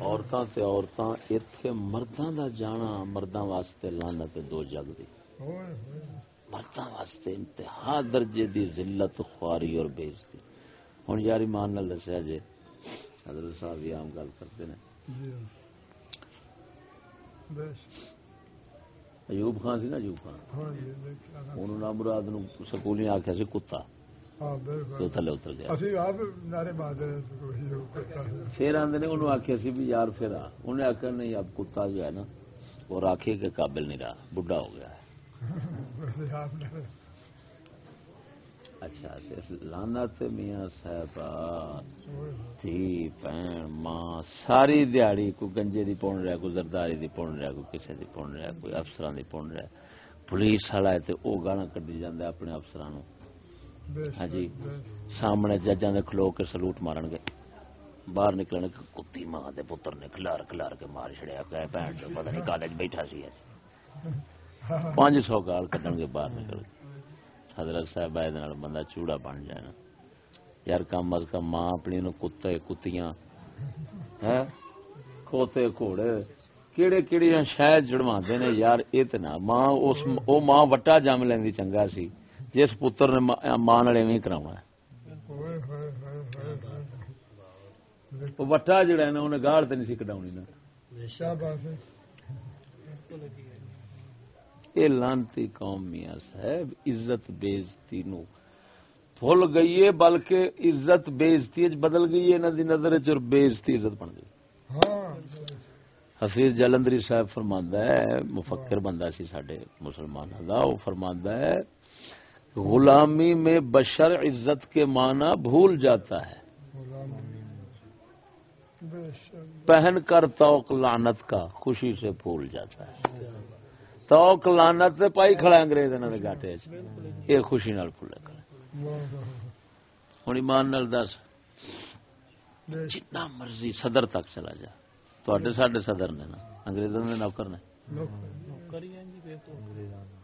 عورتاں تے عورتاں ایتھے مرداں دا جانا مرداں واسطے لعنت دو جگ دی۔ مرداں واسطے انتہا درجے دی ذلت خواری اور بےزتی ہن یار ایمان نال دسیا جے حضرت صاحب یہ عام گل کرتے ہیں جی۔ ایوب خان سی نا ایوب خان؟ ہاں دیکھا۔ انہوں نے مراد نو سکولی آکھیا سی کتا۔ تو بالکل۔ تھلے اتر گیا۔ تو پھر آندے نے انہوں آخیا سی بھی یار پھر آ۔ انہیں آخیا نہیں اب کتا جو ہے نا وہ راکھے کے قابل نہیں رہا بڈھا ہو گیا ہے۔ اچھا لانت میاں صاحب تھی بہن ماں ساری دیہڑی کوئی گنجے دی پون رہا کوئی زرداری دی پون رہا کوئی کسی دی پون رہا کوئی افسران دی پون رہا پولیس والا ہے تے او گانا کڈی جاندا ہے اپنے افسران نو بس ہاں جی سامنے ججاں دے کھلو کے سلوٹ مارن گے۔ باہر نکلنے کے کتی ماں دے پتر نے کھلار کھلار کے مار چھڑیا کہ بہن چو پتہ نہیں کالج بیٹھا سی اج پانچ سو گال کڈن گے باہر نکل حضرت صاحب دے نال بندہ چوڑا بن جائے نا۔ یار کم از کم ماں اپنی نو کتے کتیاں۔ ہے کھوتے گھوڑے۔ کیڑے کیڑی شاید جڑوا نے یار نہ ماں اس او ماں وٹا جم لیندی چنگا سی۔ جس پتر نے ماں- نال ایویں کراونا ہے۔ وٹا جڑا ہے نا، انہیں گاڑ تے نہیں سی کڈاونی نا۔ کیا یہ لانتی قوم میاں صاحب، عزت بےزتی نو بھول گئی ہے، بلکہ عزت بےزتی وچ بدل گئی ہے، انہاں دی نظر وچ اور بےزتی عزت بن گئی۔ حفیظ جلندری صاحب فرماندا ہے، مفکر بندہ سی ساڈے مسلمانوں دا، وہ فرماندا ہے غلامی میں بشر عزت کے معنی بھول جاتا ہے۔ پہن کر توق لعنت کا خوشی سے بھول جاتا ہے۔ توق لعنت تے پائی کھڑا انگریز انہاں دے گاٹے یہ خوشی نال بھولے کھڑا واہ واہ ہن ایمان نال دس۔ جتنا مرضی صدر تک چلا جا۔ تواڈے ساڈے صدر نے نا، انگریزاں دے نوکر نے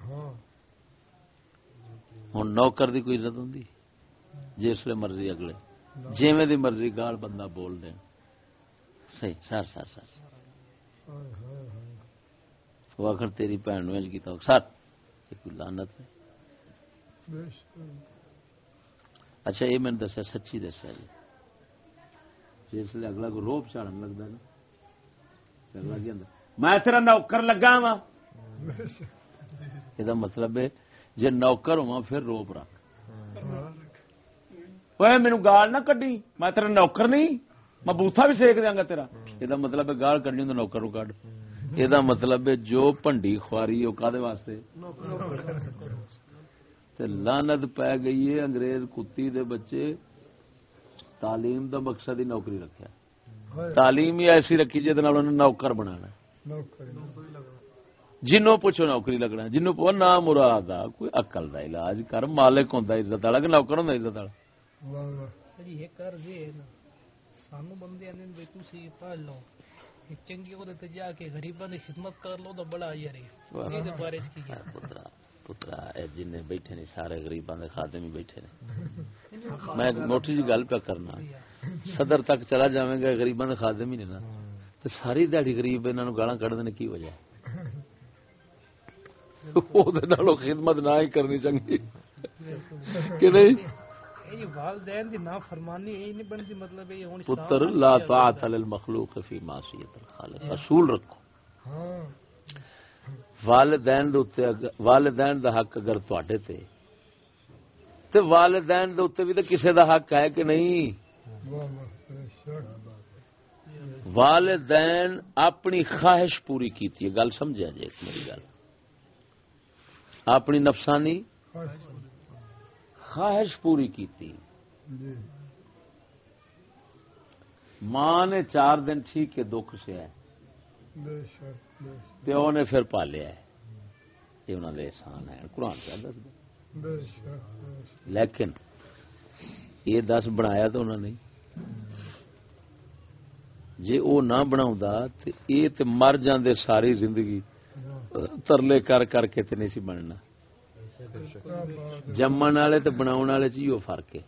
ہاں ہن نوکر دی کوئی عزت ہوندی؟ جسلے مرضی اگلے۔ جویں دی مرضی گال بندہ بول دین۔ صحیح سر سر سر وہ آخر تیری بھن نو کیتا سر یہ کوئی لعنت ہے؟ اچھا یہ میں نے دسیا سچی دسیا جی۔ جسلے اگلا کو روپ چاڑن لگتا ہے نا؟ اگلا کی آندا میں تیرا نوکر لگا وا یہ مطلب ہے جے نوکر ہوا پھر روپ رکھ۔ ہاں۔ مینو گال نہ کڈی میں تیرا نوکر نہیں میں بوتھا بھی سیک دیاں گا تیرا۔ یہ مطلب ہے گال کڈنی تو نوکر نو کڈ۔ یہ مطلب ہے جو پنڈی خواری وہ کادے واسطے؟ تے لعنت پی گئی ہے انگریز کتی دے بچے۔ تعلیم دا مقصد ہی نوکری رکھیا۔ ہائے تعلیم ہی ایسی رکھی جہد نوکر نوکری جنوں پوچھو نوکری لگنا جنوں پو نہ مراد آ کوئی عقل دا علاج کر مالک ہوندا عزت والا کہ نوکر ہوندا عزت والا؟ واہ واہ۔ جی یہ کر دے نا۔ سانو بندے آنے بھائی تسی پڑھ لو۔ چنگی وہ تے جا کے غریباں دی خدمت کر لو تو بڑا واہ۔ یہ دے بارے چ کی اے پترا پترا اے جن بیٹھے نے سارے غریباں دے خادم ہی بیٹھے نے۔ میں ایک موٹی جی گل پہ کرنا۔ صدر تک چلا جاویں گا غریباں دے خادم ہی نے نا۔ تے ساری دیہڑی غریب انہاں نو گالاں کڈ نے کی وجہ ہے؟ خدمت نہ ہی کرنی چنگی کہ نہیں پتر لا طاعت للمخلوق فی معصیت الخالق اصول رکھو والدین دے اوتے والدین دا حق اگر تواڈے تے تے والدین دے اوتے بھی تے کسے دا حق ہے کہ نہیں والدین اپنی خواہش پوری کیتی ہے گل سمجھا جے ایک میری گل اپنی نفسانی خواہش پوری کیتی۔ جی۔ ماں نے چار دن ٹھیک ہے دکھ سے ہے پیو نے پھر پالیا۔ ہے یہ انہوں نے احسان ہے قرآن کیا دس لیکن یہ دس بنایا تو انہوں نے۔ جی وہ نہ بنا یہ تے مر جاندے ساری زندگی۔ ترلے کر کر کے تے نہیں سی بننا جمن والے تے بناون والے چ ہی فرق ہے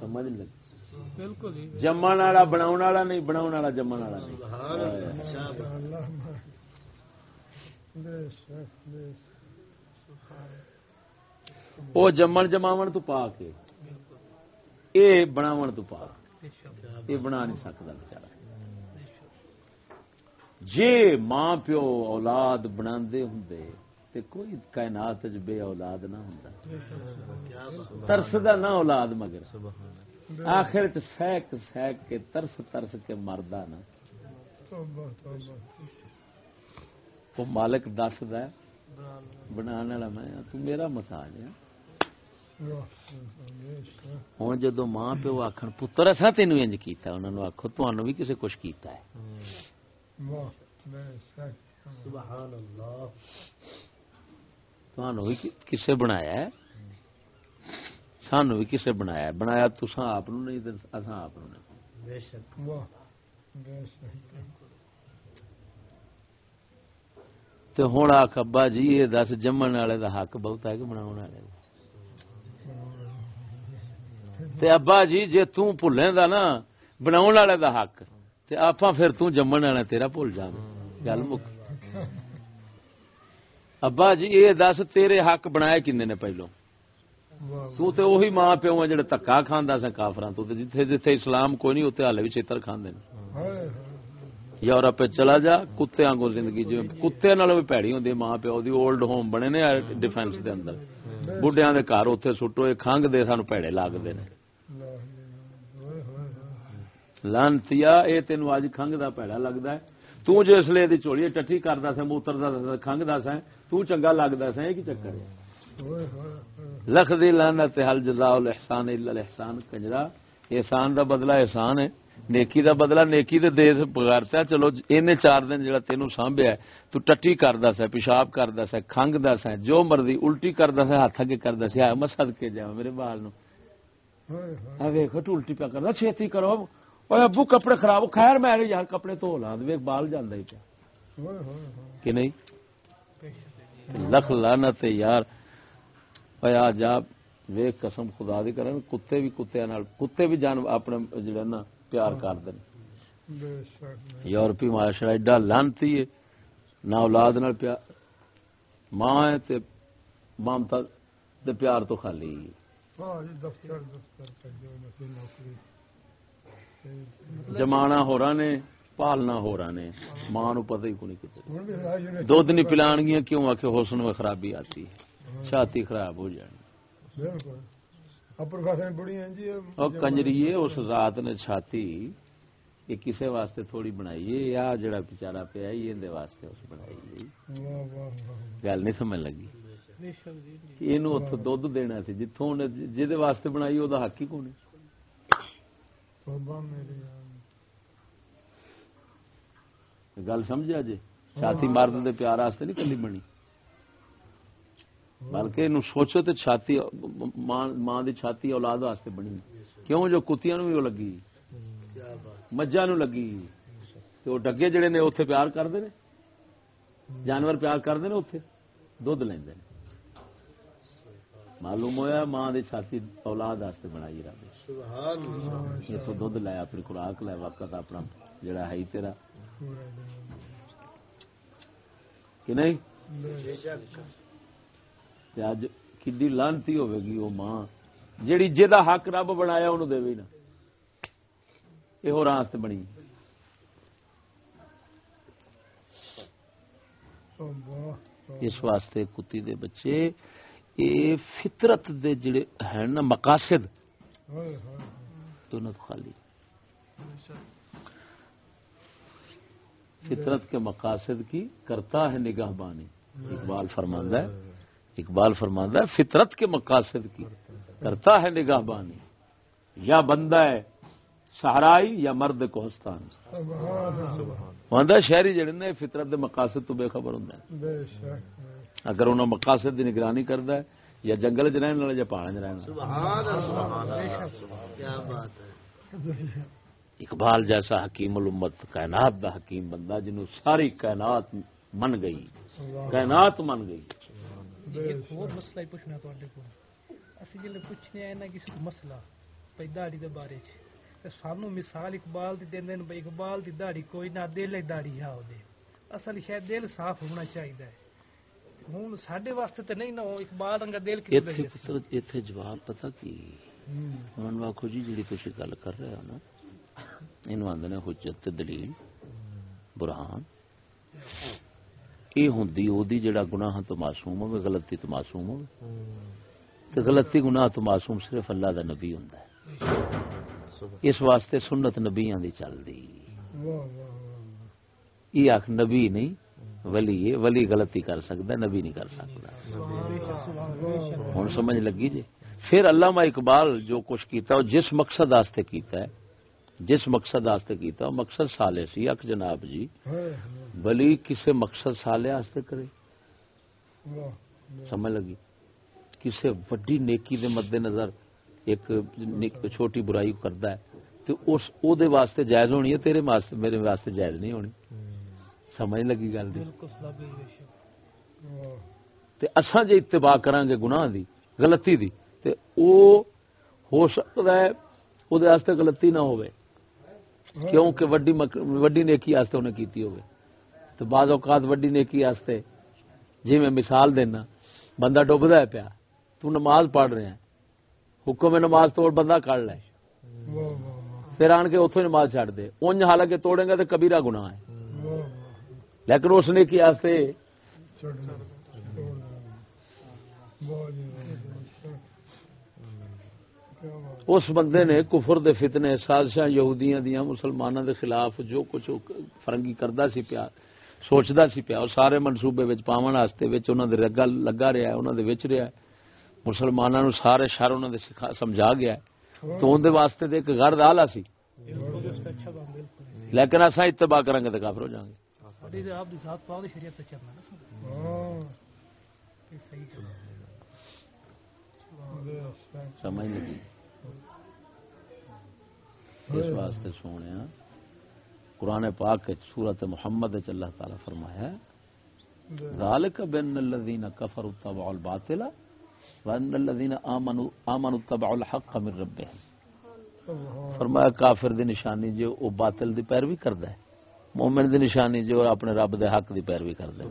سمجھ لگی جمن والا بناؤ والا نہیں بناؤ والا جمن والا نہیں وہ جمن جماون تو پا کے اے بناون تو پا یہ بنا نہیں سکتا بچارا جے ماں پیو اولاد بنا ہوں تے کوئی کائنات بے اولاد نہ ہوں ترسدا نہ اولاد مگر۔ آخر سہک سہک کے ترس ترس کے مردا نا وہ مالک دسد بنا بنا والا میں، تو میرا محتاج ہے۔ ہوں جدو ماں پیو آخر پتر اصا تینوں انج کیتا انہوں نے آخو تمہوں بھی کسی کچھ کیتا ہے۔ بھی کسے بنایا ہے؟ سانو بھی کسے بنایا ہے؟ بنایا تسا آپ نہیں اساں آپ نہیں واہ بے شک۔ تے ابا جی یہ دس جمن والے دا حق بہت ہے کہ بنا والے دا؟ تے ابا جی جے توں دا نا بناؤ والے دا حق۔ تے آپاں پھر توں جمن والا تیرا بھول جاویں گل مک۔ ابا جی یہ دس تیرے حق بنائے کنے نے پہلو؟ تو تے وہی ماں پیو ہے جڑے تکا کھاندا سا کافراں تو تے جتھے جتھے اسلام کوئی نہیں، اوتے حالے بھی چتر کھاندے نے۔ یورپ وچ چلا جا، کتے وانگو زندگی جی کتے نالوں بھی پیڑی ہوندی ماں پیو دی اولڈ ہوم بنے نے ڈیفنس دے اندر۔ بڈھیاں دے گھر اوتھے سٹو اے کھنگ دے سانو پیڑے لگدے نے۔ ہوئے لانتیا اے تینو اج کھنگ دا پیڑا لگدا ہے۔ تو جو اس لیے دی سا، موتر دا کھنگ دا سا سا اے چکر ہے۔ لکھ دی لعنت، حل جزاء الاحسان الا کنجرا۔ احسان دا بدلہ احسان ہے۔ نیکی دا بدلہ، نیکی دے دے بغیرتا چلو، اینے چار دن جڑا تینوں سانبھیا تو ٹٹی کردا سا، پیشاب کردا سا، کھنگ دا سا جو مرضی الٹی کردا سا، ہاتھ اگے کردا سا۔ ہے مسد کے جا میرے بال نو۔ ہوئے تو ابو کپڑے خراب خیر میں یار کپڑے دھو لاں ویکھ بال جاندا ہی پیا کہ نہیں لکھ ہے یار اے آ جا ویک قسم خدا دی کرن کتے بھی کتے کتے بھی جان اپنے جڑا نا پیار بے شک یورپی معاشرہ ایڈا لانتی ہے نہ اولاد نال پیار ماں ہے تے مامتا تے پیار تو خالی ہاں جمانا ہو رہا نے پالنا ہو رہا نے۔ ماں نو پتہ ہی راج نے دودھ نہیں پلان گیا کیوں آ کے حسن میں خرابی آتی؟ ہے چھاتی خراب ہو جانی۔ جی۔ اور کنجریے اس ذات نے چھاتی یہ کسے واسطے تھوڑی بنائی ہے؟ یا جڑا بچارا پیا یہ واسطے اس بنائی ہے۔ واہ واہ واہ۔ گل نہیں سمجھ لگی۔ بے شک جی جی کہ اینو اتھوں دودھ دینا سی جتھوں نے جہدے واسطے بنائی او دا حق ہی میری یار گل سمجھا جے چھاتی مرد دے پیار واسطے نہیں کلی بنی؟ بلکہ اینو سوچو تے چھاتی ماں دی چھاتی اولاد واسطے بنی۔ کیوں جو کتیاں نو لگی؟ مجھاں نو لگی۔ تے او ڈگے جڑے نے اوتھے پیار کردے نے؟ جانور پیار کردے نے اوتھے؟ دودھ لیندے نے۔ معلوم ہویا ماں دی چھاتی اولاد واسطے بنائی رب یہ تو دودھ لے اپنی خوراک لے وقت اپنا جڑا ہے تیرا۔ کہ نہیں؟ بے تے اج کڈی لانتی ہوے گی وہ ماں جیڑی جہدا حق رب بنایا انہوں دے نا۔ ہو واسطے بنی۔ اس واسطے کتی دے بچے یہ فطرت دے جڑے ہیں نا مقاصد دونوں خالی۔ فطرت کے مقاصد کی کرتا ہے نگاہ بانی اقبال فرماندہ ہے اقبال فرماندہ ہے فطرت کے مقاصد کی کرتا ہے نگاہ بانی یا بندہ ہے سہرائی یا مرد کوہستان۔ شہری جڑے نے فطرت دے مقاصد تو بے خبر ہوں اگر انہوں مقاصد کی نگرانی کرتا ہے یا جنگل چ رہن والے یا پہاڑ چ رہن اقبال جیسا حکیم الامت کائنات دا حکیم بندہ جنوں ساری کائنات من گئی۔ کائنات من گئی۔ مسئلہ پوچھنا تواڈے پوچھنے آئے کسی مسئلہ پئی داڑھی دے بارے سانو مثال اقبال دی دیندے نے اقبال کی دہڑی کوئی نہ دل داڑھی ہا اصل شاید دل صاف ہونا چاہیے ہوں سڈے واسطے تے نہیں نہ اقبال رنگا دل کی ایتھے پتر ایتھے جواب پتہ کی انہاں نے آکھو جڑی کچھ گل کر رہے ہو نا انہاں آندے نے حجت تے دلیل برہان یہ ہوندی اودی جڑا گناہ تو معصوم ہوے غلطی تو معصوم ہوے تے غلطی گناہ تو معصوم صرف اللہ دا نبی ہوندا ہے اس واسطے سنت نبیاں دی چل دی یہ آکھ نبی نہیں ولی ولی غلطی کر سکتا نبی نہیں کر سکتا۔ ہوں، سمجھ لگی جی؟ پھر علامہ اقبال جو کچھ کیتا، وہ جس مقصد آستے کیتا ہے، جس مقصد آستے کیتا وہ مقصد سالے سی۔ اک جناب جی ولی کسے مقصد سالے آستے کرے؟ سمجھ لگی؟ کسے وڈی نیکی دے مد نظر ایک چھوٹی برائی کردا ہے، تو اس او دے واسطے جائز ہونی ہے، تیرے واسطے میرے واسطے جائز نہیں ہونی۔ سمجھ لگی گل تے جی جے اتباع کران گے گناہ دی غلطی دی تے او ہو سکدا ہے او دے واسطے غلطی نہ ہوے کیونکہ وڈی وڈی نیکی واسطے انہیں کیتی ہوے تے بعض اوقات وڈی نیکی واسطے جی میں مثال دینا بندہ ڈبدا ہے پیا تو نماز پڑھ رہے ہیں۔ حکم نماز توڑ بندہ کڑ لے۔ پھر آن کے اتوں نماز چھڑ دے۔ اونج حالانکہ توڑیں گے تو کبیرہ گناہ ہے۔ لیکن اس نے کیا اس بندے نے کفر دے فتنے سازشاں یہودیاں دیاں مسلماناں دے خلاف جو کچھ فرنگی کرتا سی پیا سوچدا سی پیا او سارے منصوبے وچ پاون واسطے وچ انہاں دے رگا لگا رہیا ہے انہاں دے وچ رہیا ہے۔ مسلماناں نو سارے شر انہاں دے سمجھا گیا ہے۔ تو اون دے واسطے تے ایک غرض اعلی سی۔ لیکن اساں اتباع کران گے تے کافر ہو جاواں گے سمجھ لگی اس واسطے سونے قرآن پاک سورت محمد اللہ تعالی فرمایا ذالک بین الذین کفر تبعوا الباطل وان الذین آمنوا آمنوا تبعوا الحق من ربهم فرمایا کافر دی نشانی جو او باطل دی پیروی کردا ہے مومن دی نشانی جی جو اپنے رب دے حق دی پیروی کردا ہے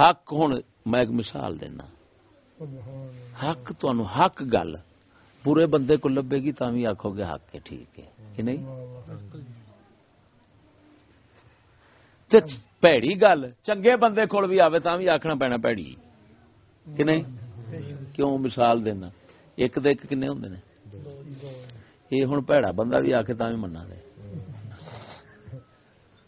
حق ہن میں ایک مثال دینا۔ حق تانوں حق گل۔ برے بندے کو لبے گی تاں بھی آکھو گے حق ہے، ٹھیک ہے۔ کہ نہیں؟ تے پیڑی گل، چنگے بندے کول بھی آوے تاں بھی آکھنا پینا پیڑی۔ کہ نہیں؟ کیوں؟ مثال دینا۔ ایک دے ایک کنے ہوندے نے۔ یہ ہن پیڑا بندہ بھی آکھے تاں بھی مننا دے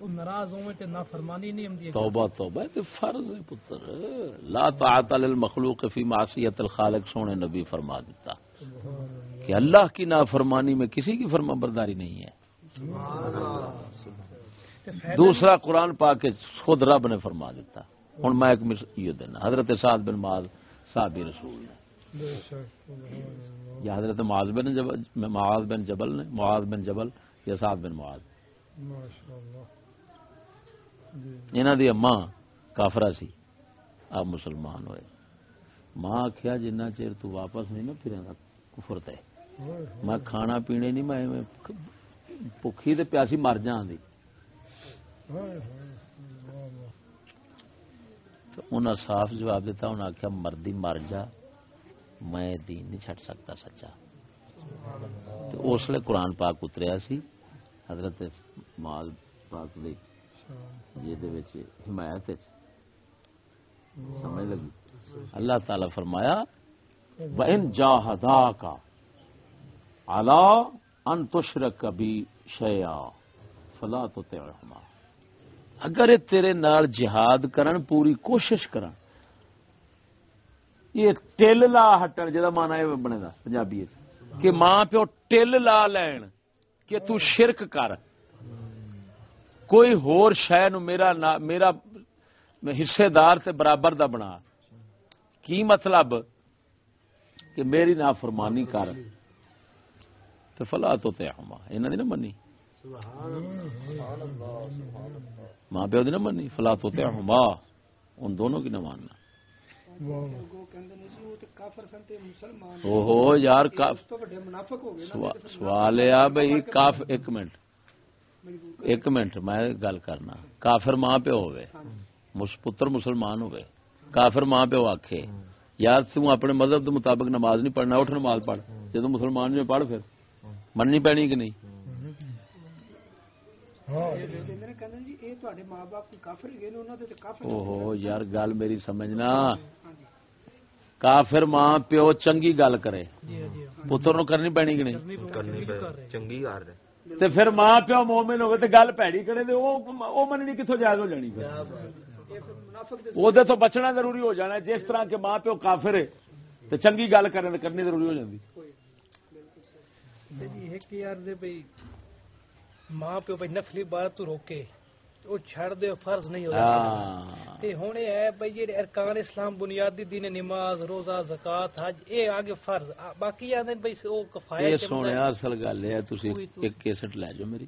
ناراض ہوئے تے نافرمانی نہیں توبہ توبہ تے فرض ہے پتر۔ لا طاعت للمخلوق فی معصیت الخالق سونے نبی فرما دیتا۔ کہ اللہ کی نافرمانی میں کسی کی فرما برداری نہیں ہے۔ دوسرا قرآن پا کے خود رب نے فرما دیتا۔ ہوں میں ایک یہ دینا حضرت سعد بن معاذ صحابی رسول نے۔ یا حضرت معاذ بن جبل معاذ بن جبل نے معاذ بن جبل یا سعد بن معاذ۔ ماشاءاللہ۔ انہاں دی اماں کافرہ سی، آپ مسلمان ہوئے۔ ماں آخیا جنہ چیر تو واپس نہیں نا پھر کفر تے۔ میں کھانا پینے نہیں، میں میں بھوکی تے پیاسی مر جان دی۔ ہوئے تو انہاں صاف جواب دیتا انہاں آخیا مردی مر جا، میں دین نہیں چھٹ سکتا سچا۔ تو اس لیے قرآن پاک اتریا سی، حضرت مال پاک دی یہ حمایت سمجھ لگی؟ اللہ تعالی فرمایا وَإِن جَاهَدَاكَ عَلَىٰ أَن تُشْرِكَ بِي شَيْئًا فَلَا تُطِعْهُمَا۔ اگر یہ تیرے نال جہاد کرن پوری کوشش کرن۔ یہ ٹل لا ہٹن جدا مانا بنے دا پنجابی کہ ماں پیو ٹل لا لین کہ تو شرک کر۔ کوئی ہور شے نو میرا نا- میرا حصے دار تے برابر دا بنا۔ کی مطلب؟ کہ میری نافرمانی کر۔ تو فلا تو تے ہما انہاں دی نہ منی۔ ماں پیو دی نہ منی۔ فلا تو تے ہما ان دونوں کی نہ ماننا۔ او یار سوال یہ آ بھائی کاف ایک منٹ۔ ایک منٹ، میں گل کرنا۔ کافر ماں پیو ہوے پتر مسلمان ہوے کافر ماں پیو آکھے۔ یار، تو اپنے مذہب کے مطابق نماز نہیں پڑھنا، اٹھ نماز پڑھ۔ جدو مسلمان جو پڑھ پھر۔ مننی پینی کہ نہیں؟ اوہو، یار، گل میری سمجھنا۔ کافر ماں پیو چنگی گل کرے۔ پتر نو کرنی پینی کہ نہیں؟ چنگی کر دے تے پھر ماں پیو مومن ہوے تے گل پیڑی کرے تے او مننی کتھوں جائز ہو جانی پھر؟ او دے تو بچنا ضروری ہو جانا ہے۔ جس طرح کے ماں پیو کافر ہے تے چنگی گل کرنے تے کرنی ضروری ہو جاندی۔ تے جی ایک یار دے بھئی ماں پیو بھئی نفلی عبادت تو روکے۔ او چھڑ دے فرض نہیں ہو ہاں۔ تے ہن اے ہے بھئی یہ ارکان اسلام بنیادی دین نماز روزہ زکات حج اے آگے فرض۔ باقی آندے بھئی او سونے اصل گل ہے تسی ایک کیسٹ لے جاؤ میری۔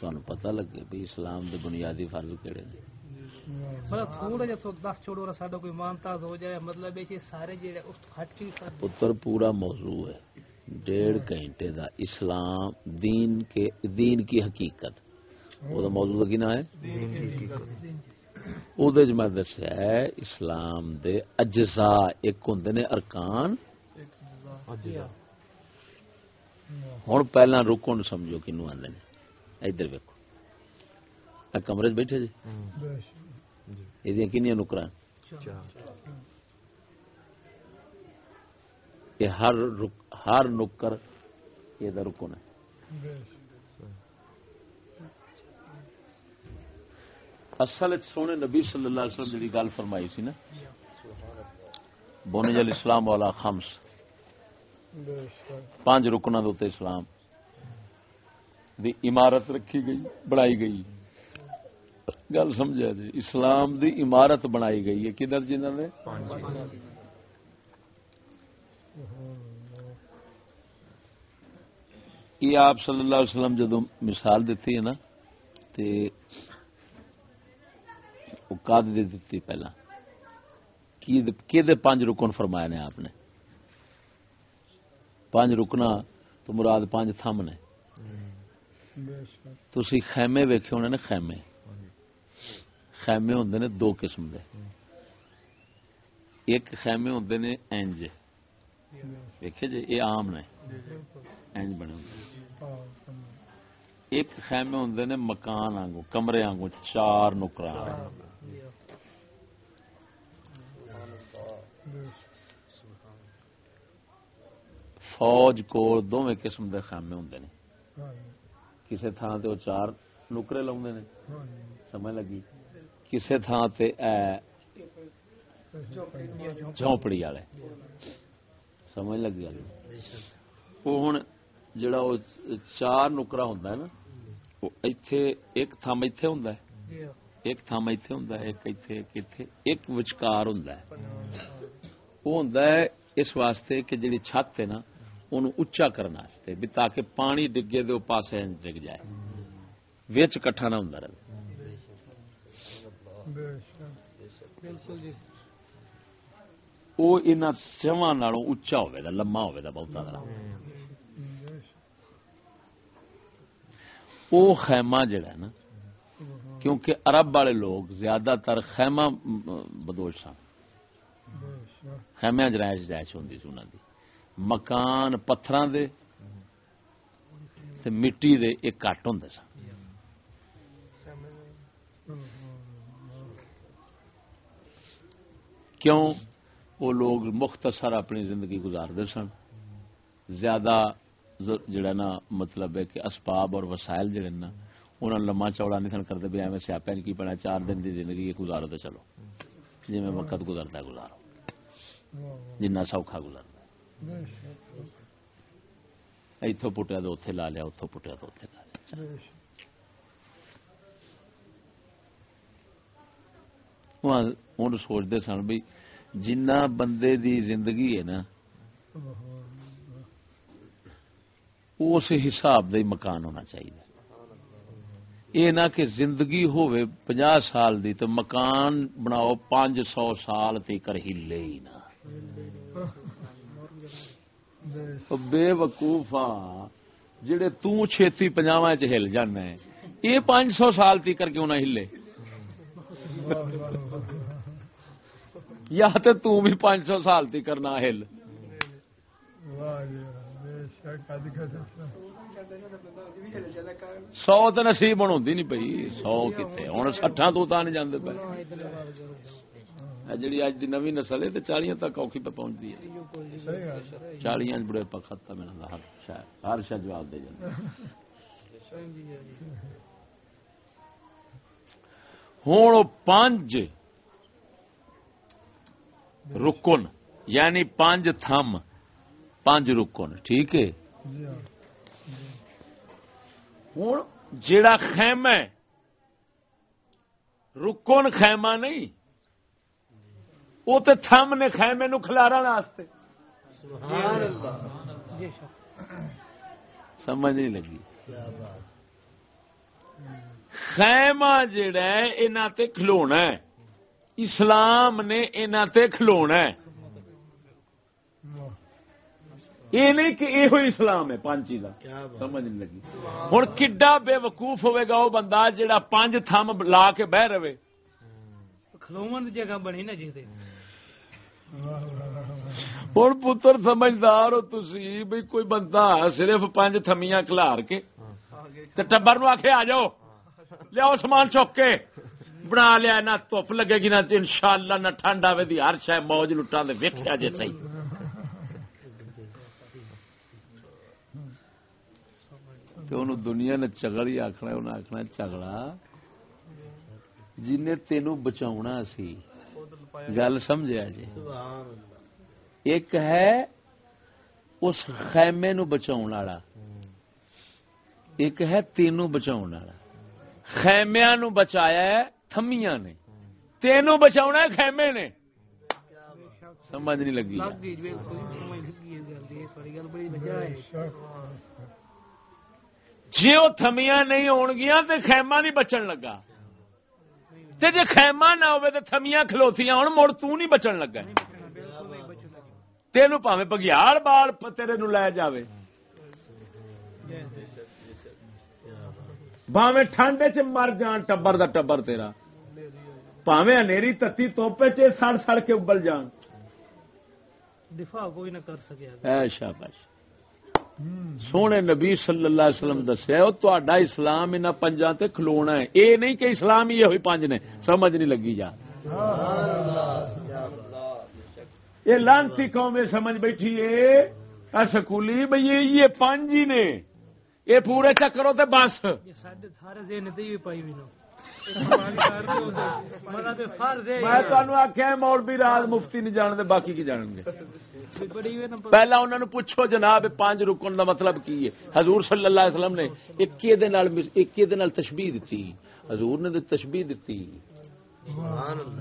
تانوں پتہ لگے بھی اسلام دے بنیادی فرض کیڑے نے۔ مطلب تھوڑا جہا تو دس چھوڑو کوئی مانتاز ہو جائے۔ مطلب سارے اس ہٹ پتر پورا موضوع ہے۔ ڈیڑھ گھنٹے دا اسلام دین کے دین کی حقیقت۔ وہ موضوع کی نہ ہے۔ او دے میں دسیا ہے اسلام دے اجزاء ایک ہوندے نے ارکان۔ ہن پہلا رکن سمجھو کینو آندے نے۔ ادھر ویکھو۔ کمرے بیٹھے جی۔ یہ کنیاں نکران۔ یہ ہر ہر نکر یہ دا رکن ہے۔ اصل سونے نبی صلی اللہ علیہ وسلم جی گل فرمائی سی نا بنج الاسلام والا خمس، پانچ رکنوں دے اسلام، دی عمارت رکھی گئی، بنائی گئی۔ گل سمجھا جی اسلام دی عمارت بنائی گئی ہے، کدھر جنہوں نے یہ آپ صلی اللہ علیہ وسلم جدو مثال دیتی ہے نا، تے وہ کد دی دیتی پہلا۔ کی دے- کی دے پانچ رکن فرمائے نے آپ نے؟ پانچ رکنا تو مراد پانچ تھم نے۔ تسی خیمے ویکھے ہونے نے خیمے۔ خیمے ہوندے نے دو قسم دے۔ ایک خیمے ہوندے نے انج ویکھے جی یہ عام نے۔ انج بنے ہوندے۔ ایک خیمے ہوندے نے مکان آنگو کمرے آنگو چار نکران فوج کول دوویں قسم دے خیمے ہوندے نے۔ کسے تھان تے وہ چار نکرے لاؤندے نے۔ سمجھ لگی۔ کسے تھان تے جھونپڑی والے۔ سمجھ لگی گل۔ وہ جڑا وہ چار نکرا ہے نا وہ ایتھے ایک تھم ایتھے ہوندا ہے۔ ایک تھم ایتھے ہے ایک ایتھے ایک ایتھے ایک وچکار ہے۔ وہ ہوندا ہے اس واسطے کہ جڑی چھت ہے نا، اونوں اونچا کرنا واسطے بھی تاکہ پانی ڈگے دے او پاسے انج ڈگ جائے۔ وچ کٹھا نہ ہوندا رہے۔ وہ انہاں چواں نالوں اونچا ہوے دا لمما ہوے دا بہتا ذرا وہ خیمہ جڑا ہے نا، کیونکہ عرب والے لوگ زیادہ تر خیمہ بدوش سن۔ خیمے رائش رائش ہوندی سی دی۔ مکان پتھراں دے تے مٹی دے ایک کٹ ہوندے سن۔ کیوں؟ وہ لوگ مختصر اپنی زندگی گزارتے سن۔ زیادہ جڑا نا مطلب ہے کہ اسباب اور وسائل جڑے نا انہوں نے لما چوڑا نہیں سن کرتے بھی ایویں سیاپے کی پڑا چار دن دی زندگی گزارو تو چلو۔ جی میں وقت گزرتا گزارا جنا سوکھا گزرتا اتوں پٹیا تو اتنے لا لیا اتوں پٹیا تو اتنے لا لیا۔ ہوں سوچتے سن بھی جنہ بندے دی زندگی ہے نا اس حساب دا مکان ہونا چاہیے۔ یہ نہ کہ زندگی ہوئے پناہ سال دی تو مکان بناؤ پانچ سو سال تیکر ہلے ہی نہ۔ بے وقوف آ جڑے تیتی پنجاواں چ ہل جانا ہے، یہ پانچ سو سال تیکر کیوں نہ ہلے؟ یا تو تو بھی پانچ سو سال تیکر نہ ہل۔ سو تو نصیب ہوں ہوندی نہیں پئی سو کتنے ہوں سٹھا تو نہیں جاندے پے جڑی اج دی نوی نسل ہے چالیاں تک اوکھی پہ پہنچتی ہے چالیاں بڑے پا ختم ہے ہر شاید ہر شاید جواب دے جاندے ہوں پانچ رکن یعنی پانچ تھم پانچ رکن ٹھیک ہے ہوں جیڑا خیمہ ہے رکن خیمہ نہیں وہ تو تھم نے خیمے نو کھلارا واسطے سمجھ نہیں لگی کیا بات خیمہ جڑا ہے تے کھلونا ہے اسلام نے انہاں تے کھلونا ہے واہ یہ نہیں کہ یہ اسلام ہے کیا بات۔ سمجھ نہیں لگی۔ ہوں کڈا بے وقوف ہوے گا وہ بندہ جڑا پانچ تھم لا کے بہ رہے۔ جگہ بنی نا جی ہوں پتر سمجھدار ہو تسی بھی کوئی بندہ صرف پانچ تھمیاں کلار کے ٹبر نو آخے آ جاؤ۔ لیاؤ سامان چک کے۔ بنا لیا نہ دھوپ لگے گی نہ ان شاء اللہ نہ ٹھنڈ آئے ہر شاید موج لٹا دے ویکیا جے صحیح۔ تے انہوں دنیا نے چگڑ ہی آخنا انہیں آخنا چگڑا جن تینوں بچاؤنا سی۔ گل سمجھا جی ایک ہے اس خیمے نو بچاؤ والا۔ ایک ہے تینوں بچاؤ والا۔ خیمیا نو بچایا ہے تھمیاں نے۔ تینوں بچاؤنا ہے خیمے نے۔ سمجھ نہیں لگی لگ گئی بالکل سمجھ لگی ہے گل دی ساری گل بڑی وجہ ہے شک جی وہ تھمیاں نہیں ہون گیا تو خیمہ نہیں بچن لگا۔ تے جے خیمہ نہ ہوئے تو تھمیاں کھلوتیاں ہوں مڑ تو نہیں بچن لگا۔ تینوں پاوے بگیاڑ بال تیرے نو لے جاوے۔ ٹھنڈ چ مر جان ٹبر دا ٹبر تیرا۔ پاوے انیری تتی توپے چ سڑ سڑ کے ابل جان۔ دفاع کوئی نہ کر سکیا اے شاباش۔ سونے نبی صلی اللہ علیہ وسلم دسیا وہ تا اسلام انہاں پنجاں تے کھلونا ہے۔ اے نہیں کہ اسلام یہ ہوئی پنج نے۔ سمجھ نہیں لگی جا۔ یہ لانسی قوم یہ سمجھ بیٹھی ہے سکولی بھئی یہ پانچ ہی نے۔ یہ پورے چکروں تے بس۔ یہ سارے سارے ذہن تے ہی پائی ہوئی میں تمہیں آخیا مولوی راز مفتی نہیں جانتے باقی کی جان گے پہلا انہوں نے پوچھو جناب پانچ رکن دا مطلب کی ہے؟ حضور صلی اللہ علیہ وسلم نے نال تشبیہ دیتی حضور نے تشبیہ دیتی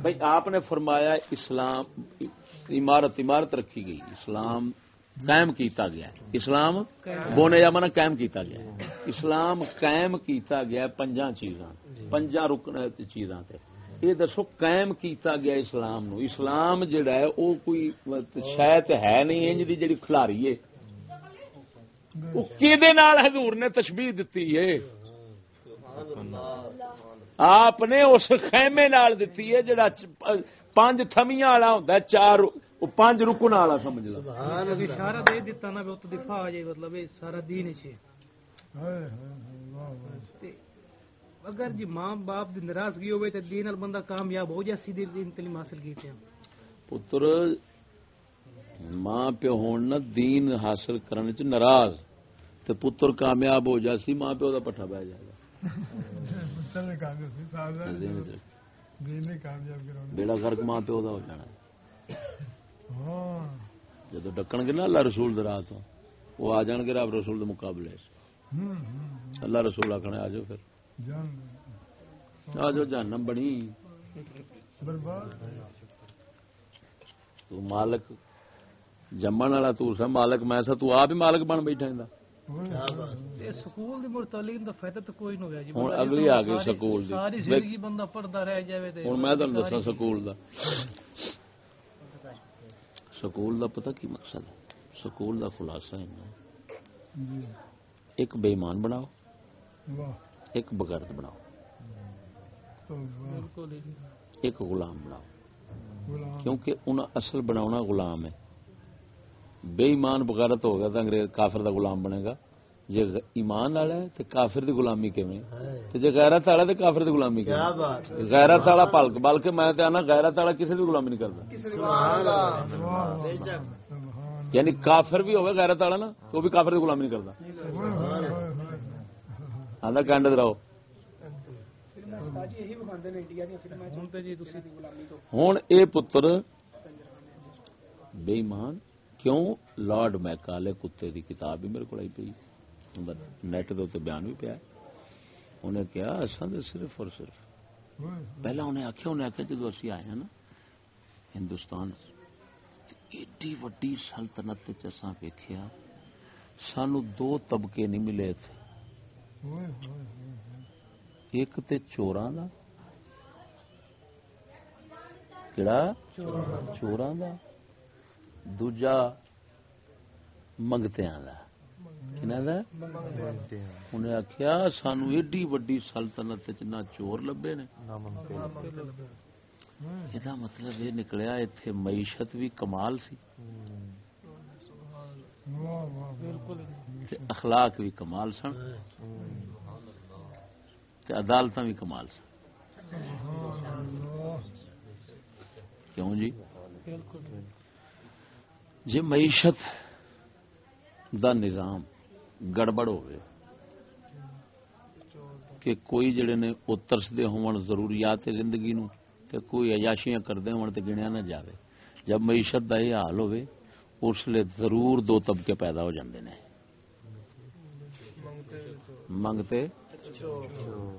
بھائی آپ نے فرمایا اسلام عمارت عمارت رکھی گئی۔ اسلام قائم کیتا گیا ہے۔ اسلام بونے یا من قائم کیتا گیا ہے۔ اسلام قائم کیتا گیا ہے پنجاں چیزاں پنجاں رکن چیزاں تے۔ یہ دسو قائم کیتا گیا اسلام نو۔ اسلام جڑا ہے او کوئی شاید ہے نہیں انج دی جڑی کھلاری ہے۔ وہ کیدے نال حضور نے تشبیہ دیتی ہے؟ آپ نے اس خیمے نال دیتی ہے جڑا پانچ تھمیاں والا ہوندا ہے چار وہ پانچ رکن والا سمجھ لو۔ اشارہ دے دیتا نا بھی تو دفاع آ جائے مطلب سارا دین اگر جی ماں باپ دی ناراضگی ہوئے تے دین نال بندہ کامیاب ہو جائے سیدھی دین تعلیم حاصل کیتے ہیں پتر ماں پیو ہون نہ دین حاصل کرنے چ ناراض تے پتر کامیاب ہو جاسی ماں پیو دا پٹھا بہ جائے گا۔ بیڑا گرک ماں پیو دا ہو جانا۔ جدو ڈکن گے نا اللہ رسول دے راہ تو وہ آ جان گے رب رسول دے مقابلے چ ہوں ہوں اللہ رسول آخنے آ جاؤ پھر۔ آ جاؤ جہنم بنی۔ برباد تو مالک جمن والا تو سا مالک میں سا تو آپ ہی مالک بن بیٹھا ایندا ہوئے۔ کیا بات تے سکول دی متعلق دا فائدہ تو کوئی نہ ہویا جی۔ ہن بندہ اگلی جدوں آ گئی ساری- سکول دی۔ ساری زندگی بندہ پڑھدا رہ جاوے تے ہن میں تانوں دساں سکول دا سکول دا پتہ کی مقصد ہے؟ سکول دا خلاصہ ہے۔ جی۔ ایک بے ایمان بناؤ واہ۔ ایک بغیرت بناؤ۔ ایک غلام بناؤ۔ غلام۔ کیونکہ انہیں اصل بناونا غلام ہے۔ بے ایمان بغیرت ہو گیا تو انگریز کافر دا غلام بنے گا۔ جے غ- ایمان والا ہے تو کافر دی غلامی کیویں؟ تے جے غیرت والا تے کافر دی غلامی کیا کیویں بات ہے۔ غیرت والا پلک بلکہ میں تے آنا غیرت والا کسی دی غلامی نہیں کردا سبحان اللہ۔ یعنی کافر بھی ہوے غیرت والا نا، تو بھی کافر دی غلامی نہیں کردا ہوئے کینڈ رہو۔ ہن اے پتر بے ایمان کیوں لارڈ میکالے کتے دی کتاب بھی میرے کو آئی پئی؟ نیٹ دے تے بیان بھی پیا انہیں کہا اساں تے صرف اور صرف۔ پہلا انہیں آخیا انہیں آخیا جدو اسی آئے ہیں نا، ہندوستان۔ ایڈی وڈی سلطنت چساں ویکھیا سانو دو طبقے نہیں ملے تھے ایک تے چوراں دا۔ کیڑا؟ چوراں دا۔ دوجا منگتیاں دا۔ انہیں آخیا سانو ایڈی وڈی سلطنت نہ چور لبے نے۔ یہ مطلب یہ نکلیا اتنے معیشت بھی کمال سی اخلاق بھی کمال سن عدالت بھی کمال سن کیوں جی جی معیشت دا نظام گڑبڑ ہوئے کہ کوئی جڑے نے وہ ترسدے ہون ضروریات زندگی نو تے کوئی عیاشیاں کردے ہون تے گنیا نہ جاوے۔ جب معیشت دا یہ حال ہوئے اس لیے ضرور دو طبقے پیدا ہو جاندے نے۔ منگتے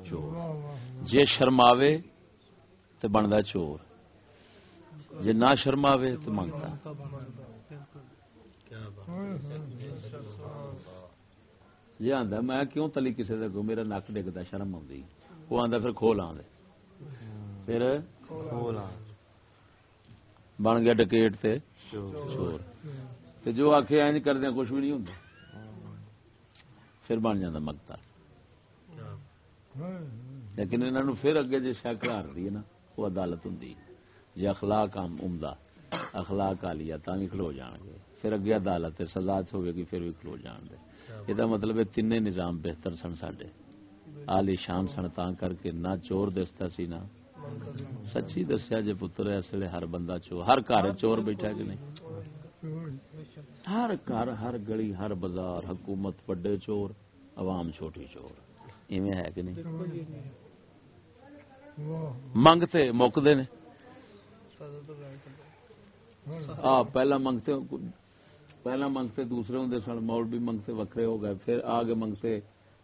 چور۔ جے شرماوے تے بندا چور۔ جے نہ شرماوے تے منگتا۔ یہ آندا میں کیوں تلی کسی دے کو میرا نک ڈگدا شرم آندی وہ آندا پھر کھول آندے پھر بن گیا ڈکیٹ تے۔ چور تے جو آکھے اینج کردے کچھ بھی نہیں ہوندا۔ پھر بن جاندا مگتا لیکن انہاں نو پھر اگے جے شک دی ہے نا وہ عدالت ہوندی۔ جے اخلاق عام عمدہ اخلاق عالیہ تاں بھی کھلو جان گے۔ پھر اگے عدالت سزا ہوے گی پھر بھی کھلو جان دے۔ یہ مطلب ہے تینے نظام بہتر سن ساڈے۔ عالی شان سن تاں کر کے نہ چور دستا سی نہ سچی دسیا جے پتر اس لیے ہر بندہ چور ہر گھر چور بیٹھا کہ نہیں؟ ہر گھر ہر گلی ہر بازار حکومت بڑے چور عوام چھوٹی چور۔ ایویں ہے کہ نہیں؟ منگتے مکتے نے۔ آ پہلا منگتے پہلا منگتے دوسرے ہوں سن مول بھی منگتے وکھرے ہو گئے پھر آگے منگتے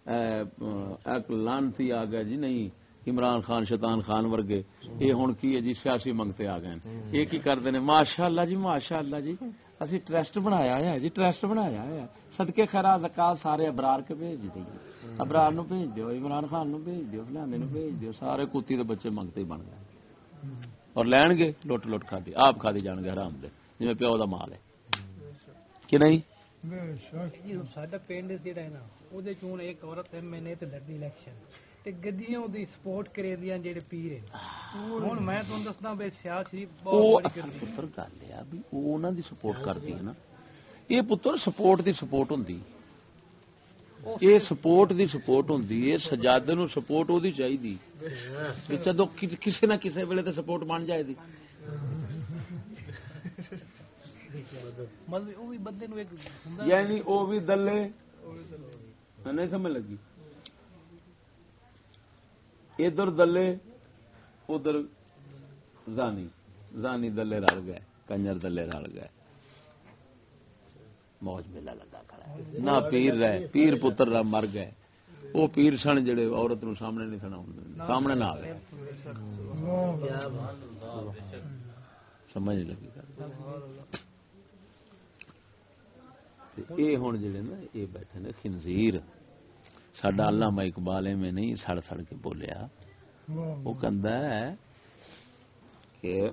ایک لانتی آ گئے۔ جی نہیں عمران خان شیطان خان ورگے۔ یہ ہوں کی ہے جی؟ سیاسی منگتے آ گئے یہ کی کرتے ہیں ماشاء اللہ جی ماشاء اللہ جی۔ اسی ٹرسٹ بنایا ہے جی ٹرسٹ بنایا ہے۔ صدقے خیرا زکات سارے ابرار کے بھیج دئیے ابرار بھیج دیو عمران خان نو بھیج دیو فلانے بھیج دیو۔ سارے کتی دے بچے منگتے ہی بن گئے۔ اور لین گے لٹ لٹ کھا دی آپ کھا دی جان گے حرام دے۔ جی پیو کا مال ہے۔ کہ نہیں؟ جی، ساڈا پنڈ جڑا ہے نا او چون ایک عورت ایم این اے تے الیکشن۔ تے گدیوں دی سپورٹ کرے دیاں جڑے پیر ہیں۔ ہن میں تانوں دسنا بے سیاہ شریف بہت بڑی پتر گل ہے بھی او انہاں دی سپورٹ کردی ہے نا۔ اے پتر سپورٹ دی سپورٹ ہوندی۔ یہ سپورٹ دی سپورٹ ہوندی ہے سجادے نو سپورٹ اودی چاہیے کہ جدوں کسے نہ کسی ویلے تے سپورٹ بن جائے دی۔ مطلب یعنی او بھی دلے۔ نہیں سمجھ لگی۔ ادھر دلے، ادھر زانی زانی دلے رل گئے، کنجر دلے رل گئے۔ موج میلہ لگا کھڑا نہ پیر رہے، پیر پتر رہ مر گئے۔ وہ پیر سن جڑے عورت نو سامنے نہیں سنا سامنے نہ آئے سمجھ لگی یہ ہوں جڑے نا یہ بیٹھے نے، خنزیر۔ ساڈا علامہ اقبال میں نہیں سڑ سڑ کے بولیا وہ کہندا ہے کہ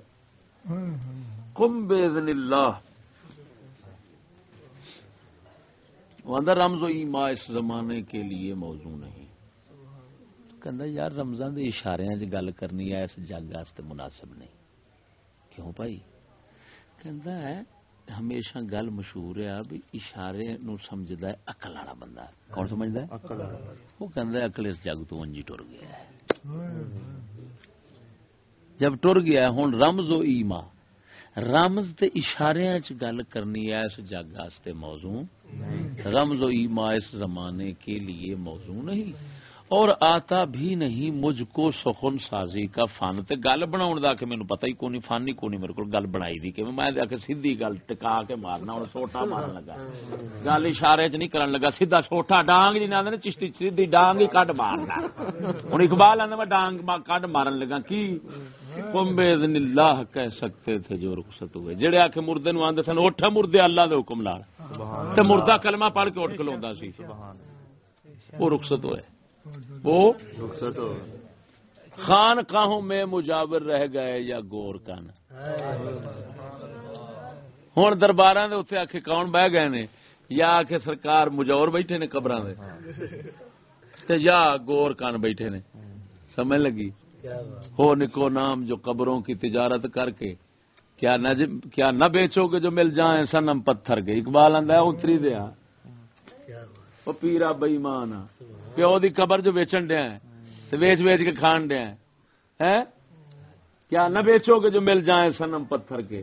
کم بیذن اللہ وہ رمز و ایما اس زمانے کے لیے موضوع نہیں کہندا یار رمضان دے اشاریاں چ گل کرنی ہے اس جگ واسطے مناسب نہیں کیوں بھائی کہندا ہے ہمیشہ گل مشہور ہے بھی اشارے نو سمجھدا ہے عقل والا بندہ کون سمجھدا ہے؟ وہ کہندا ہے عقل اس جگ تو ونجی ٹر گیا ہے۔ جب ٹر گیا ہوں رمز و ایما۔ رمز تے اشاریاں چ گل کرنی ہے اس جگ واسطے موضوع۔ رمز و ایما اس زمانے کے لیے موضوع نہیں۔ اور آتا بھی نہیں مجھ کو سخن سازی کا فن۔ تے گل بناؤ دا کہ مینوں پتہ ہی کونی فن ہی کونی میرے کو گل بنائی دی کہ میں آ کے سیدھی گل ٹکا کے مارنا ہوں سوٹا مارن لگا۔ گل اشارے چ نہیں کرن لگا سیدھا سوٹا ڈانگ جی نہ چشتی سیدھی ڈانگ ہی کڈ مارنا۔ ہوں اقبال آدھا میں ڈانگ کڈ مارن لگا کی؟ کمبے اللہ کہہ سکتے تھے جو رخصت ہوئے۔ جڑے آ کے مردے نو آندے سن اٹھ مردے اللہ دے حکم لال تے مردہ کلمہ پڑھ کے اٹھ کلوندا سی۔ وہ رخصت ہوئے۔ وہ رخصت ہو۔ خان کاہوں میں مجاور رہ گئے یا گور کن؟ ہوں دربار آخ کون بہ گئے نے؟ یا آخ سرکار مجور بیٹھے نے قبر یا گور کن بیٹھے نے۔ سمجھ لگی؟ ہو نکو نام جو قبروں کی تجارت کر کے کیا نہ کیا نہ بیچو گے جو مل جائیں سنم پتھر کے اقبال آدھا اتری دیا وہ پیرا بئیمان پیو دی قبر جو ویچن دیا ہے تو ویچ ویچ کے کھان دیا ہے کیا نہ بیچو گے جو مل جائیں سنم پتھر کے۔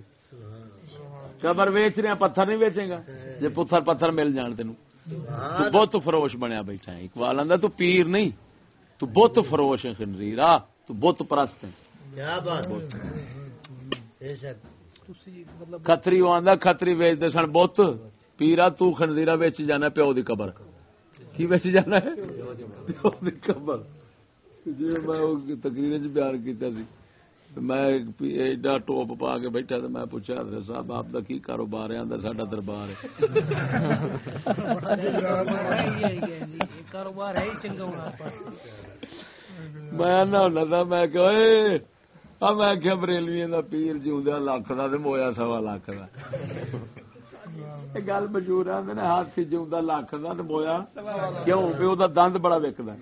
قبر ویچ رہے ہیں پتھر نہیں ویچے گا جی پتھر پتھر مل جان تین بہت فروش بنیا بیٹھا ہے۔ اقبال آدھا تو پیر نہیں۔ تو بہت فروش ہے خنزیر آ تو بہت پرست ہے؟ مطلب کتری وہ آدھا کتری ویچتے سن بت پیرا تو خنزیرا ویچ جانا پیو دی قبر۔ کی ویچ جانا ہے۔ پیو جی میں تقریر چ بیان کیتا سی۔ میں ایڈا ٹوپ پا کے بیٹھا تو میں پوچھا، حضرت صاحب، آپ کا کی کاروبار ہے؟ آدھا ساڈا دربار ہے۔ میں آنا ہونا تھا، میں کہ میں کیا بریلوی دا پیر جیوندیا لاکھ دا تے مویا سوا لاکھ دا۔ یہ گل مشہور آدھے نے ہاتھی جیوندا لاکھ دا تے مویا کیوں پہ وہ دند بڑا وکدا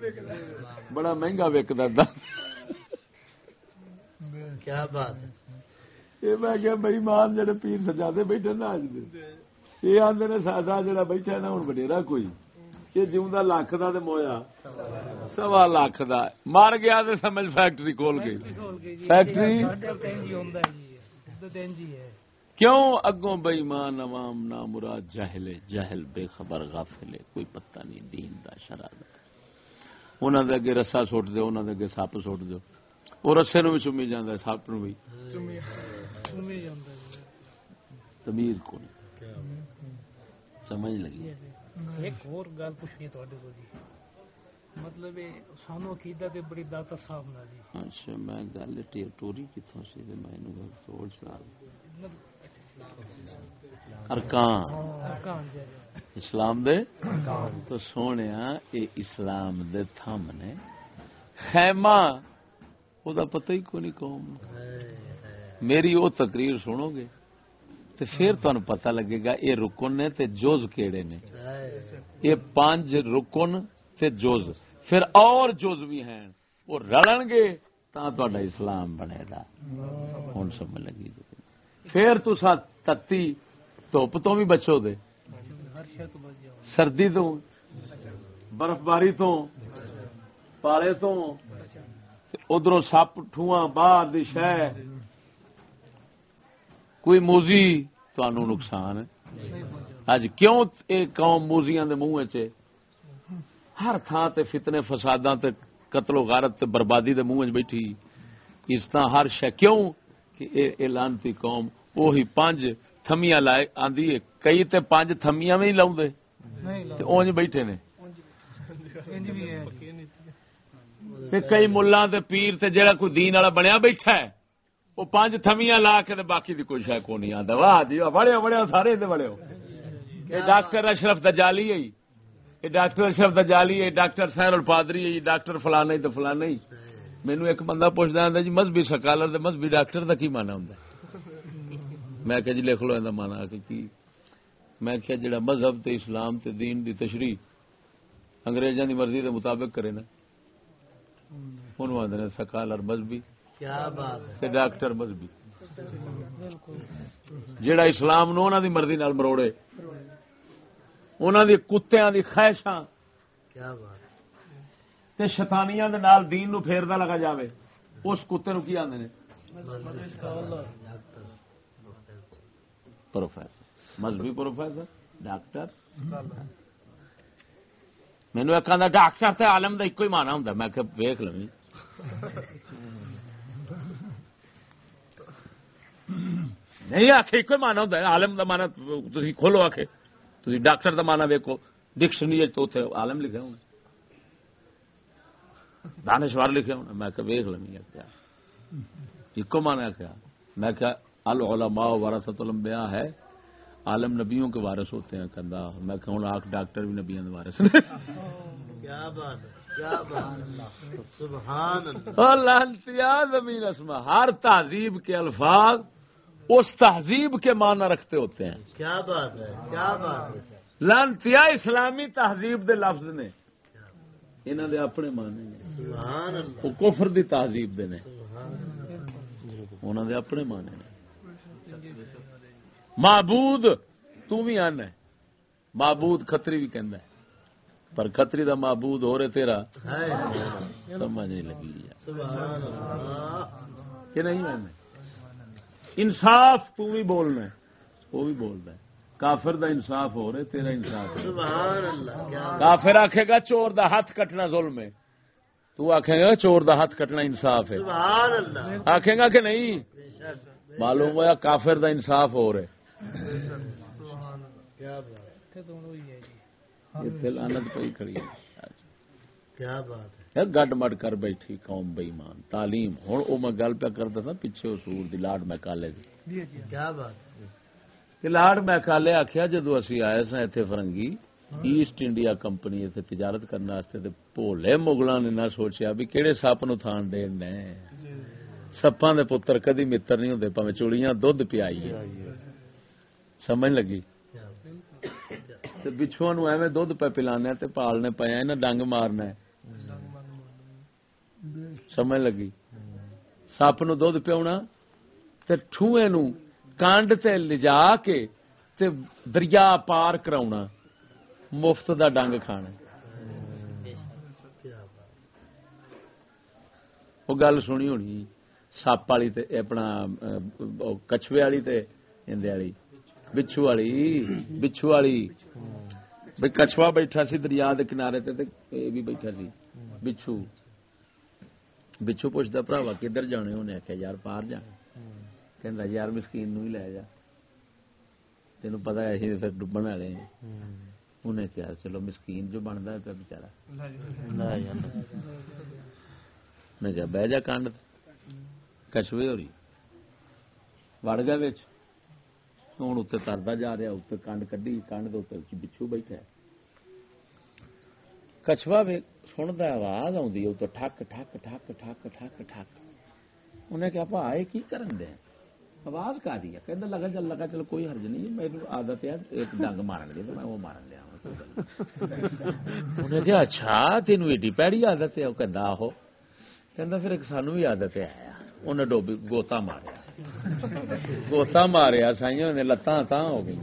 بڑا مہنگا دند کیا بات یہ میں کہ بئی مان جڑے پیر سجادے بیٹھے نا اج دے یہ آدھے نے ساڈا جڑا بیٹھا ہے نا ہن وڈیرا کوئی یہ جیوندا لاکھ دا تے مویا سوا لاکھ دا مر گیا تے سمجھ فیکٹری کھول گئی فیکٹری کیوں اگوں بےمان عوام نہ مراد جاہل جاہل بے خبر غافل کوئی پتہ نہیں دین دا شرع دا انہاں دے اگے رسا سٹ دیو انہاں دے اگے سپ سٹ دیو۔ وہ رسے نو بھی چومی جاندا ہے سپ نو بھی۔ تمیز کو نہیں سمجھ لگی؟ ایک اور گل پوچھنی ہے تواڈے کو جی۔ مطلب سانو عقیدہ تے بڑی داتا صاحب نال جی۔ اچھا میں گل ٹوری کتوں سی تے میں گل سوچ رہا ارکان۔ جی۔ اسلام دے؟ تو سونے اے اسلام دے تھم نے۔ خیمہ او دا پتہ ہی کوئی نہیں قوم۔ میری وہ تقریر سنو گے۔ تے پھر تمہیں پتہ لگے گا یہ رکن نے تے جوز کیڑے نے۔ یہ پانچ رکن تے جوز۔ پھر اور جوز بھی ہیں۔ وہ رلن گے تا تا اسلام بنے گا۔ ہوں سمجھ لگی۔ جی۔ پھر تسا تتی دھوپ تو بھی بچو دے۔ سردی تو برف باری تو، پالے تو ادھر سپ ٹھواں باہر دی شہ کوئی موزی تنوع نقصان اج کیوں اے قوم موزیاں دے منہ چ ہر تھان تے فتنے فساداں تے قتل و غارت تے بربادی دے منہ چ بیٹھی۔ اس طرح ہر شے کیوں کہ اے اے لانتی قوم وہی پانچ تھمیاں لائے آندی ہے کئی تے پانچ تھمیاں بھی نہیں تے اونج بیٹھے نے۔ تے کئی ملا تے پیر تے جڑا کوئی دین والا بنیا بیٹھا ہے وہ پانچ تھمیاں لا کے تے باقی دی کوئی شاید کو نہیں آتا واہ جی بڑے بڑے سارے دے بڑے یہ ڈاکٹر اشرف دجالی ہے۔ یہ ڈاکٹر اشرف دجالی ہے ڈاکٹر سہر الپادری ہے ڈاکٹر تو فلانا ہی مینو ایک بندہ پوچھتا ہوں جی مذہبی سکالر مذہبی ڈاکٹر دا کی مانا ہوں میں کہ جی لکھ لو یہ مانا کہ کی میں کہ جڑا مذہب تے اسلام تے دین دی تشریح انگریزاں دی مرضی دے مطابق کرے نا انہوں آدھے نے سکالر مذہبی کیا تے ڈاکٹر مذہبی جڑا اسلام نو انہاں دی مرضی نال مروڑے انہاں دی کتیاں دی خواہشاں کیا بات تے شیطانیاں دے نال دین نو پھیردا لگا جاوے۔ اس کتے نو کی آندے نے؟ پروفیسر۔ مذہبی پروفیسر؟ ڈاکٹر۔ مینو ایک آدھا ڈاکٹر تے عالم دا ایک ہی مانا ہوں میں کہ ویخ نہیں آخ ایک مانا ہوں عالم دا مانا تھی کھولو آخ تھی ڈاکٹر دا مانا ویکو ڈکشنری تو اتنے عالم لکھے ہونے۔ دانشوار لکھے ہونے میں کہ ویخ لوی کیا؟ ایک مانا کیا؟ میں کیا العلماء ورثت الانبیاء ہے عالم نبیوں کے وارث ہوتے ہیں کندا میں کہوں آخ ڈاکٹر بھی نبیوں کے وارث نے کیا بات ہے کیا بات ہے۔ سبحان اللہ۔ زمین اسما ہر تہذیب کے الفاظ اس تہذیب کے معنی رکھتے ہوتے ہیں۔ کیا بات ہے کیا بات ہے۔ لعنتیا اسلامی تہذیب دے لفظ نے۔ انہوں دے اپنے معنی نے سبحان اللہ وہ کفر دی تہذیب دے نے انہوں دے اپنے معنی نے معبود تو بھی آنا ہے معبود کھتری بھی کہندا ہے پر کھتری دا معبود ہو رہے تیرا سمجھ نہیں لگی کہ نہیں آنا انصاف تو بھی بولنا ہے وہ بھی بولتا ہے کافر دا انصاف ہو رہے تیرا انصاف ہے۔ سبحان اللہ کیا کافر آکھے گا چور دا ہاتھ کٹنا ظلم ہے۔ تو آکھے گا چور دا ہاتھ کٹنا انصاف ہے۔ سبحان اللہ۔ آکھے گا کہ نہیں؟ معلوم ہوا کافر دا انصاف ہو رہے ہے۔ جی۔ پئی کھڑی ہے۔ کیا بات ہے۔ یہ گڈ مڈ کر بیٹھی قوم بےمان تعلیم ہوں وہ میں گل پہ کرتا تھا پیچھے اصول دی لاڈ میں کالے دی جی جی۔ کیا بات۔ ہے کہ لاڈ میں کالے آخیا جدو اسی آئے سا اتنے فرنگی ایسٹ انڈیا کمپنی اتنے تجارت کرنے واسطے تے بھولے مغلاں نے نہ سوچیا بھی کہڑے سپ نو تھان دین نے۔ سپاں دے پتر کدی متر نہیں ہوندے، پاویں چوڑیاں دودھ پیائی سمجھ لگی؟ کیا بات تے بچھواں نو ایویں دودھ پہ پلانے تے پالنے پے انہاں ڈنگ مارنا سمجھ لگی؟ سپ نو دودھ پیونا تے ٹھوئے نو کانڈ تے لجا کے تے دریا پار کراونا مفت دا ڈنگ کھانا وہ گل سنی ہونی سپ والی تے اپنا کچھوے والی تے اندے والی بچھو والی بچھو والی بھئی کچھوا بیٹھا سی دریا دے کنارے تے تے اے بھی بیٹھا سی بچھو بچھو پوچھدا بھراوا کدھر جانے انہیں آخیا یار پار جانا کہندا یار مسکین نو ہی لے جا تینوں پتہ ہے اسی پھر ڈبن والے ہیں انہیں کہا چلو مسکین جو بنتا ہے پہ بچارا میں کہا بہ جا کانڈ کچھوے ہو رہی وڑ گیا بچ ہوں اتنے تردا جا رہا اتنے کنڈ کڈی کنڈ کے اتنے بچھو بیٹھا کچھوا بھی سنتا آواز آتی ٹھک ٹھک ٹھک ٹھک ٹھک ٹھک انہیں کہا پا یہ کی کرن دے آواز کا دی ہے کہ لگا چل لگا چل، کوئی حرج نہیں میری عادت ہے، ایک ڈنگ مارن دی، تو میں وہ مارن لیا انہیں کہا اچھا تینوں ایڈی پیڑی عادت ہے، وہ کہندا، آہو۔ کہندا، پھر ایک سانو بھی عادت ہے انہیں ڈوبی، گوتا ماریا۔ گوتا ماریا سائیوں نے لتاں تاں ہو گئی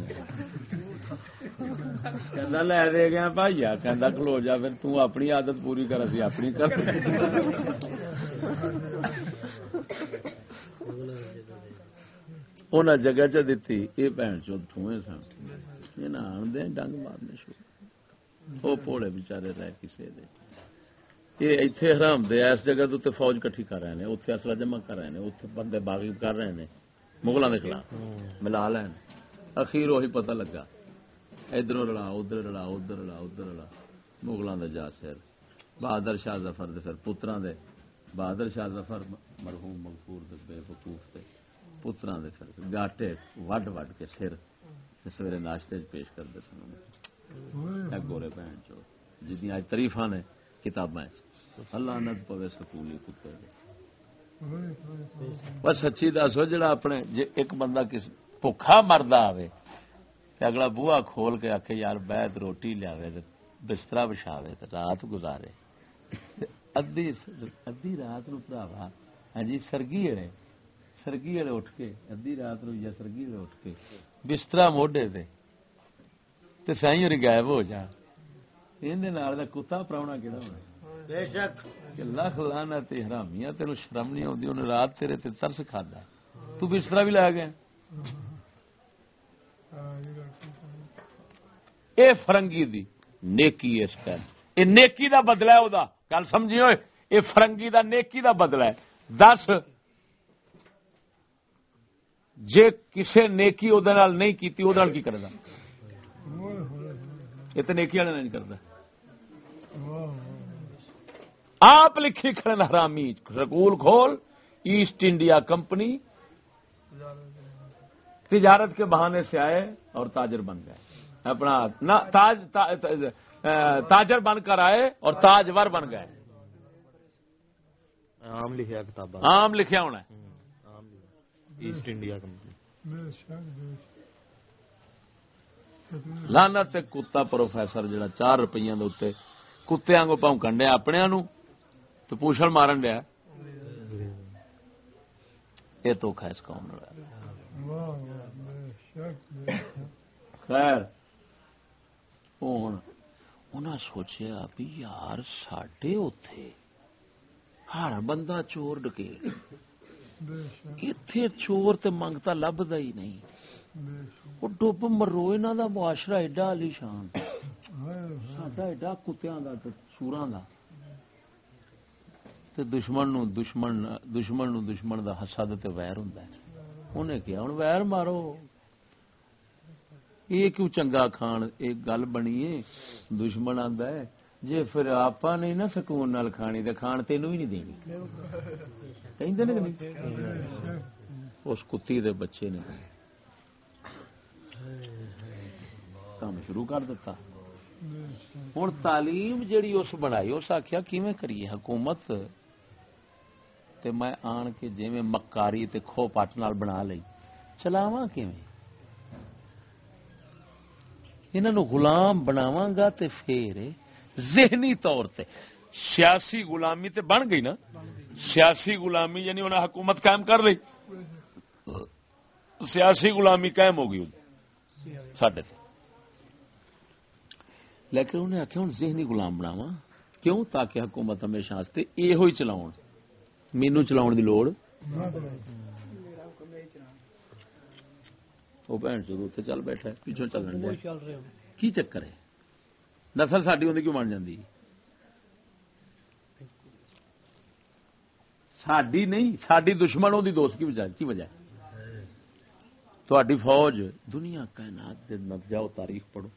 کہندا، لے دے گیا بھائیا کہندا، کھلو جا، پھر تو اپنی عادت پوری کر، اسی اپنی کر۔ انہیں جگہ چ دیتی، یہ بھن چو ٹھوئے سن۔ یہ آن دیں ڈنگ مارنے شروع وہ پوڑے بچارے رہ کسی دے۔ یہ اتنے حرام دے، اس جگہ تو فوج کٹھی کر رہے ہیں اتنے اصلہ جمع کر رہے ہیں اتنے بندے باغی کر رہے ہیں مغلوں کے خلاف۔ ملا لین اخیر وہی پتہ لگا۔ ادھر رلا ادھر رلا ادھر رلا ادھر رلا۔ مغلوں کا جا سر۔ بہادر شاہ ظفر دے پھر پتراں دے۔ بہادر شاہ ظفر مرحوم مغفور دے بے وقوف دے۔ پھر گاٹے وڈ وڈ کے سر سویرے ناشتے پیش کردے سن۔ گورے بہن چو جدی اج تعریفاں نے کتاباں چ اللہ نت پوے سکولی کتے بس سچی دسو جڑا اپنے جے ایک بندہ کس بھوکھا مردا آوے تے اگلا بوہا کھول کے آکھے یار بیت روٹی لیاوے تے بستر بچھاوے تے رات گزارے۔ ادھی ادھی رات نو بھراوا ہاں جی سرگی والے سرگی والے اٹھ کے ادھی رات نو یا سرگی والے اٹھ کے بستر موڈے تے تے سائیں ہوری غائب ہو جا ایندے نال دا کتا پراونا کیڑا ہونا؟ بے شک۔ تے حرامیاں تینو شرم نہیں آندی انہیں رات تیرے تے ترس کھادا۔ تو بستر بھی لے گیا اے فرنگی دی نیکی اس ٹائم اے نیکی دا بدلہ ہے او دا۔ گل سمجھی ہوئے اے فرنگی دا نیکی دا بدلہ ہے۔ دس جے کسے نیکی او نال نہیں کیتی او نال کی کرے گا؟ یہ تو نیکی والے نہیں کرتا۔ آپ لکھی کھڑے حرامی سکول کھول ایسٹ انڈیا کمپنی تجارت کے بہانے سے آئے اور تاجر بن گئے۔ اپنا تاج تا- تا- تاجر بن کر آئے اور تاجور بن گئے۔ عام لکھیا کتاباں۔ عام لکھیا ہونا ہے۔ ایسٹ انڈیا کمپنی لانت تے کتا پروفیسر جڑا چار روپیے دے کتے آنگو پونکن ڈیا اپنے نو تو پوچھل مارن ڈیا یہ تو خیس قوم خیر ہوں انہاں سوچیا بھی یار ساڈے اوتھے ہر بندہ چور ڈکے ایتھے چور تے منگتا لبدا ہی نہیں۔ وہ ڈب مرو انہاں دا معاشرہ ایڈا علی شان۔ ساڈا ایڈا کتیاں دا سوراں دا۔ تے دشمن نو دشمن دشمن نو دشمن دا حسد تے ویر ہوندا ہے۔ انہیں کیا ہن ویر مارو۔ یہ کیوں چنگا کھان؟ ایک گل بنی ہے دشمن آندا ہے جے پھر آپا نہیں نا سکون نال کھانی تے کھان تینوں ہی نہیں دینی۔ کہ نہیں؟ اس کتی دے بچے نے کام شروع کر دیتا ہوں تعلیم جیڑی اس بنائی، اس آخیا کیویں کریے؟ حکومت تے میں آن کے جویں مکاری تے کھو پٹ نال بنا لئی۔ چلاواں کیویں؟ انہاں نو غلام بناواں گا تے پھر ذہنی طور تے سیاسی غلامی تے بن گئی نا۔ سیاسی غلامی یعنی انہاں حکومت قائم کر لئی سیاسی غلامی قائم ہو گئی۔ ساڈے تے۔ لیکن انہیں آخیا ہوں ذہنی غلام بناوا کیوں؟ تاکہ حکومت ہمیشہ واسطے یہ ہی چلاؤ مینو چلاؤ دی لوڑ۔ وہ بھن اتنے چل بیٹھا پیچھوں چلن دیا۔ چل رہے ہو کی چکر ہے؟ نسل ساری ہوندی کیوں بن جاندی؟ ساڈی نہیں، ساڈی دشمن ہوندی دوست کی وجہ کی وجہ؟ ہے تہاڈی فوج، دنیا کائنات دے جاؤ تاریخ پڑھو۔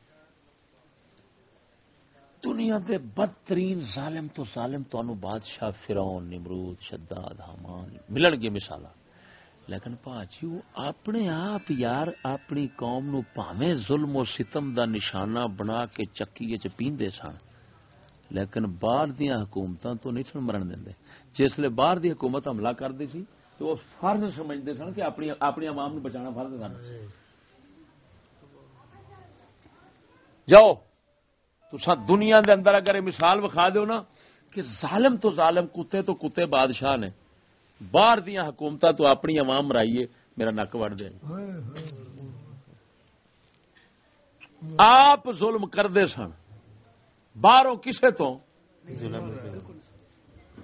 دنیا دے بدترین ظالم تو ظالم، تانوں بادشاہ فرعون، نمرود، شداد، حامان، ملن گے مثالاں۔ لیکن پاجی وہ اپنے آپ یار، اپنی قوم نو پاویں ظلم و ستم دا نشانہ بنا کے چکی چ پیندے سن۔ لیکن باہر دیا حکومتاں تو نہیں سن مرن دے جسے باہر دی حکومت حملہ کرتی سی، تو وہ فرض سمجھتے سن کہ اپنی اپنی عوام نو بچانا فرض سن۔ جاؤ تسا دنیا دے اندر اگر مثال وکھا دیو نا کہ ظالم تو ظالم، کتے تو کتے، بادشاہ نے۔ باہر دیا حکومت تو اپنی عوام مرائیے میرا نک وڑ ہائے آپ ظلم کرتے سن باہروں کسے تو؟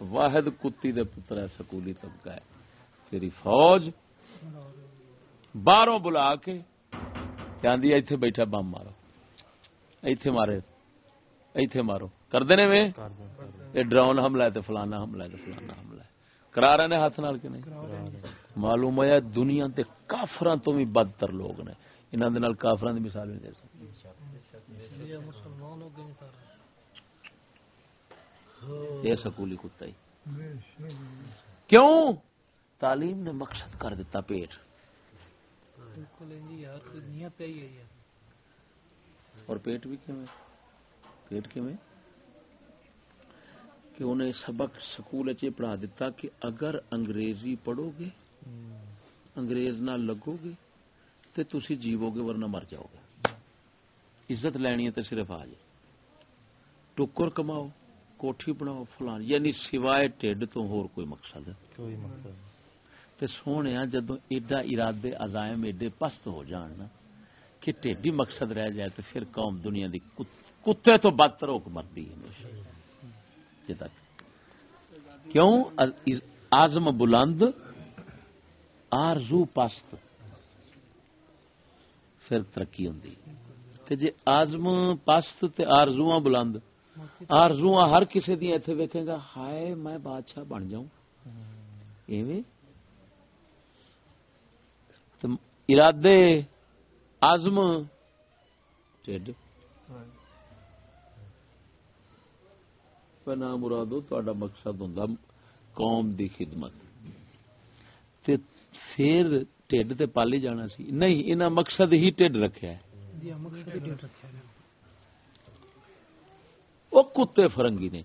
واحد کتی دے پتر ہے سکولی طبقہ ہے۔ تیری فوج باہروں بلا کے آدھی ایتھے بیٹھا بم مارو۔ ایتھے مارے ایتھے مارو۔ کرتے نے وے یہ ڈرون حملہ ہے تے فلانا حملہ ہے تے فلانا حملہ ہے۔ کرا رہے نے ہاتھ نال کہ نہیں؟ معلوم ہوا دنیا کے کافران تو بھی بدتر لوگ نے۔ انہوں دے نال کافران دی مثال نہیں دے سکتے۔ یہ سکولی کتا ہی۔ کیوں؟ تعلیم نے مقصد کر دیتا پیٹ۔ جی اور پیٹ بھی کیویں پیٹ کیویں کہ انہیں سبق سکول پڑھا دیتا کہ اگر انگریزی پڑھو گے انگریز نہ لگو گے تو تسی جیو گے ورنہ مر جاؤ گے۔ عزت لینی ہے تو صرف آ جائے ٹکر کماؤ کوٹھی بناؤ فلان یعنی سوائے ٹھڈ تو ہور کوئی مقصد۔ ہے تے سونے جدو ایڈا ارادے عزائم ایڈے پست ہو جان نا کہ ٹھڈ ہی مقصد رہ جائے تو پھر قوم دنیا دی کت- کتے تو بدتر ہو کے مرتی ہے۔ ہمیشہ تک۔ کیوں؟ آزم بلند، آرزو پست۔ پھر ترقی ہوندی۔ تے جے آزم پست تے آرزواں بلند۔ آرزواں ہر کسی دی ایتھے ویکھے گا، ہائے میں بادشاہ بن جاؤں۔ ایویں؟ ارادے عزم ٹھڈ۔ نام مرادو تہاڈا مقصد ہوندا قوم دی خدمت۔ تے پھر ٹھڈ تے پالی جانا سی۔ نہیں انہاں مقصد ہی ٹھڈ رکھیا ہے۔ جی ہے۔ وہ کتے فرنگی نے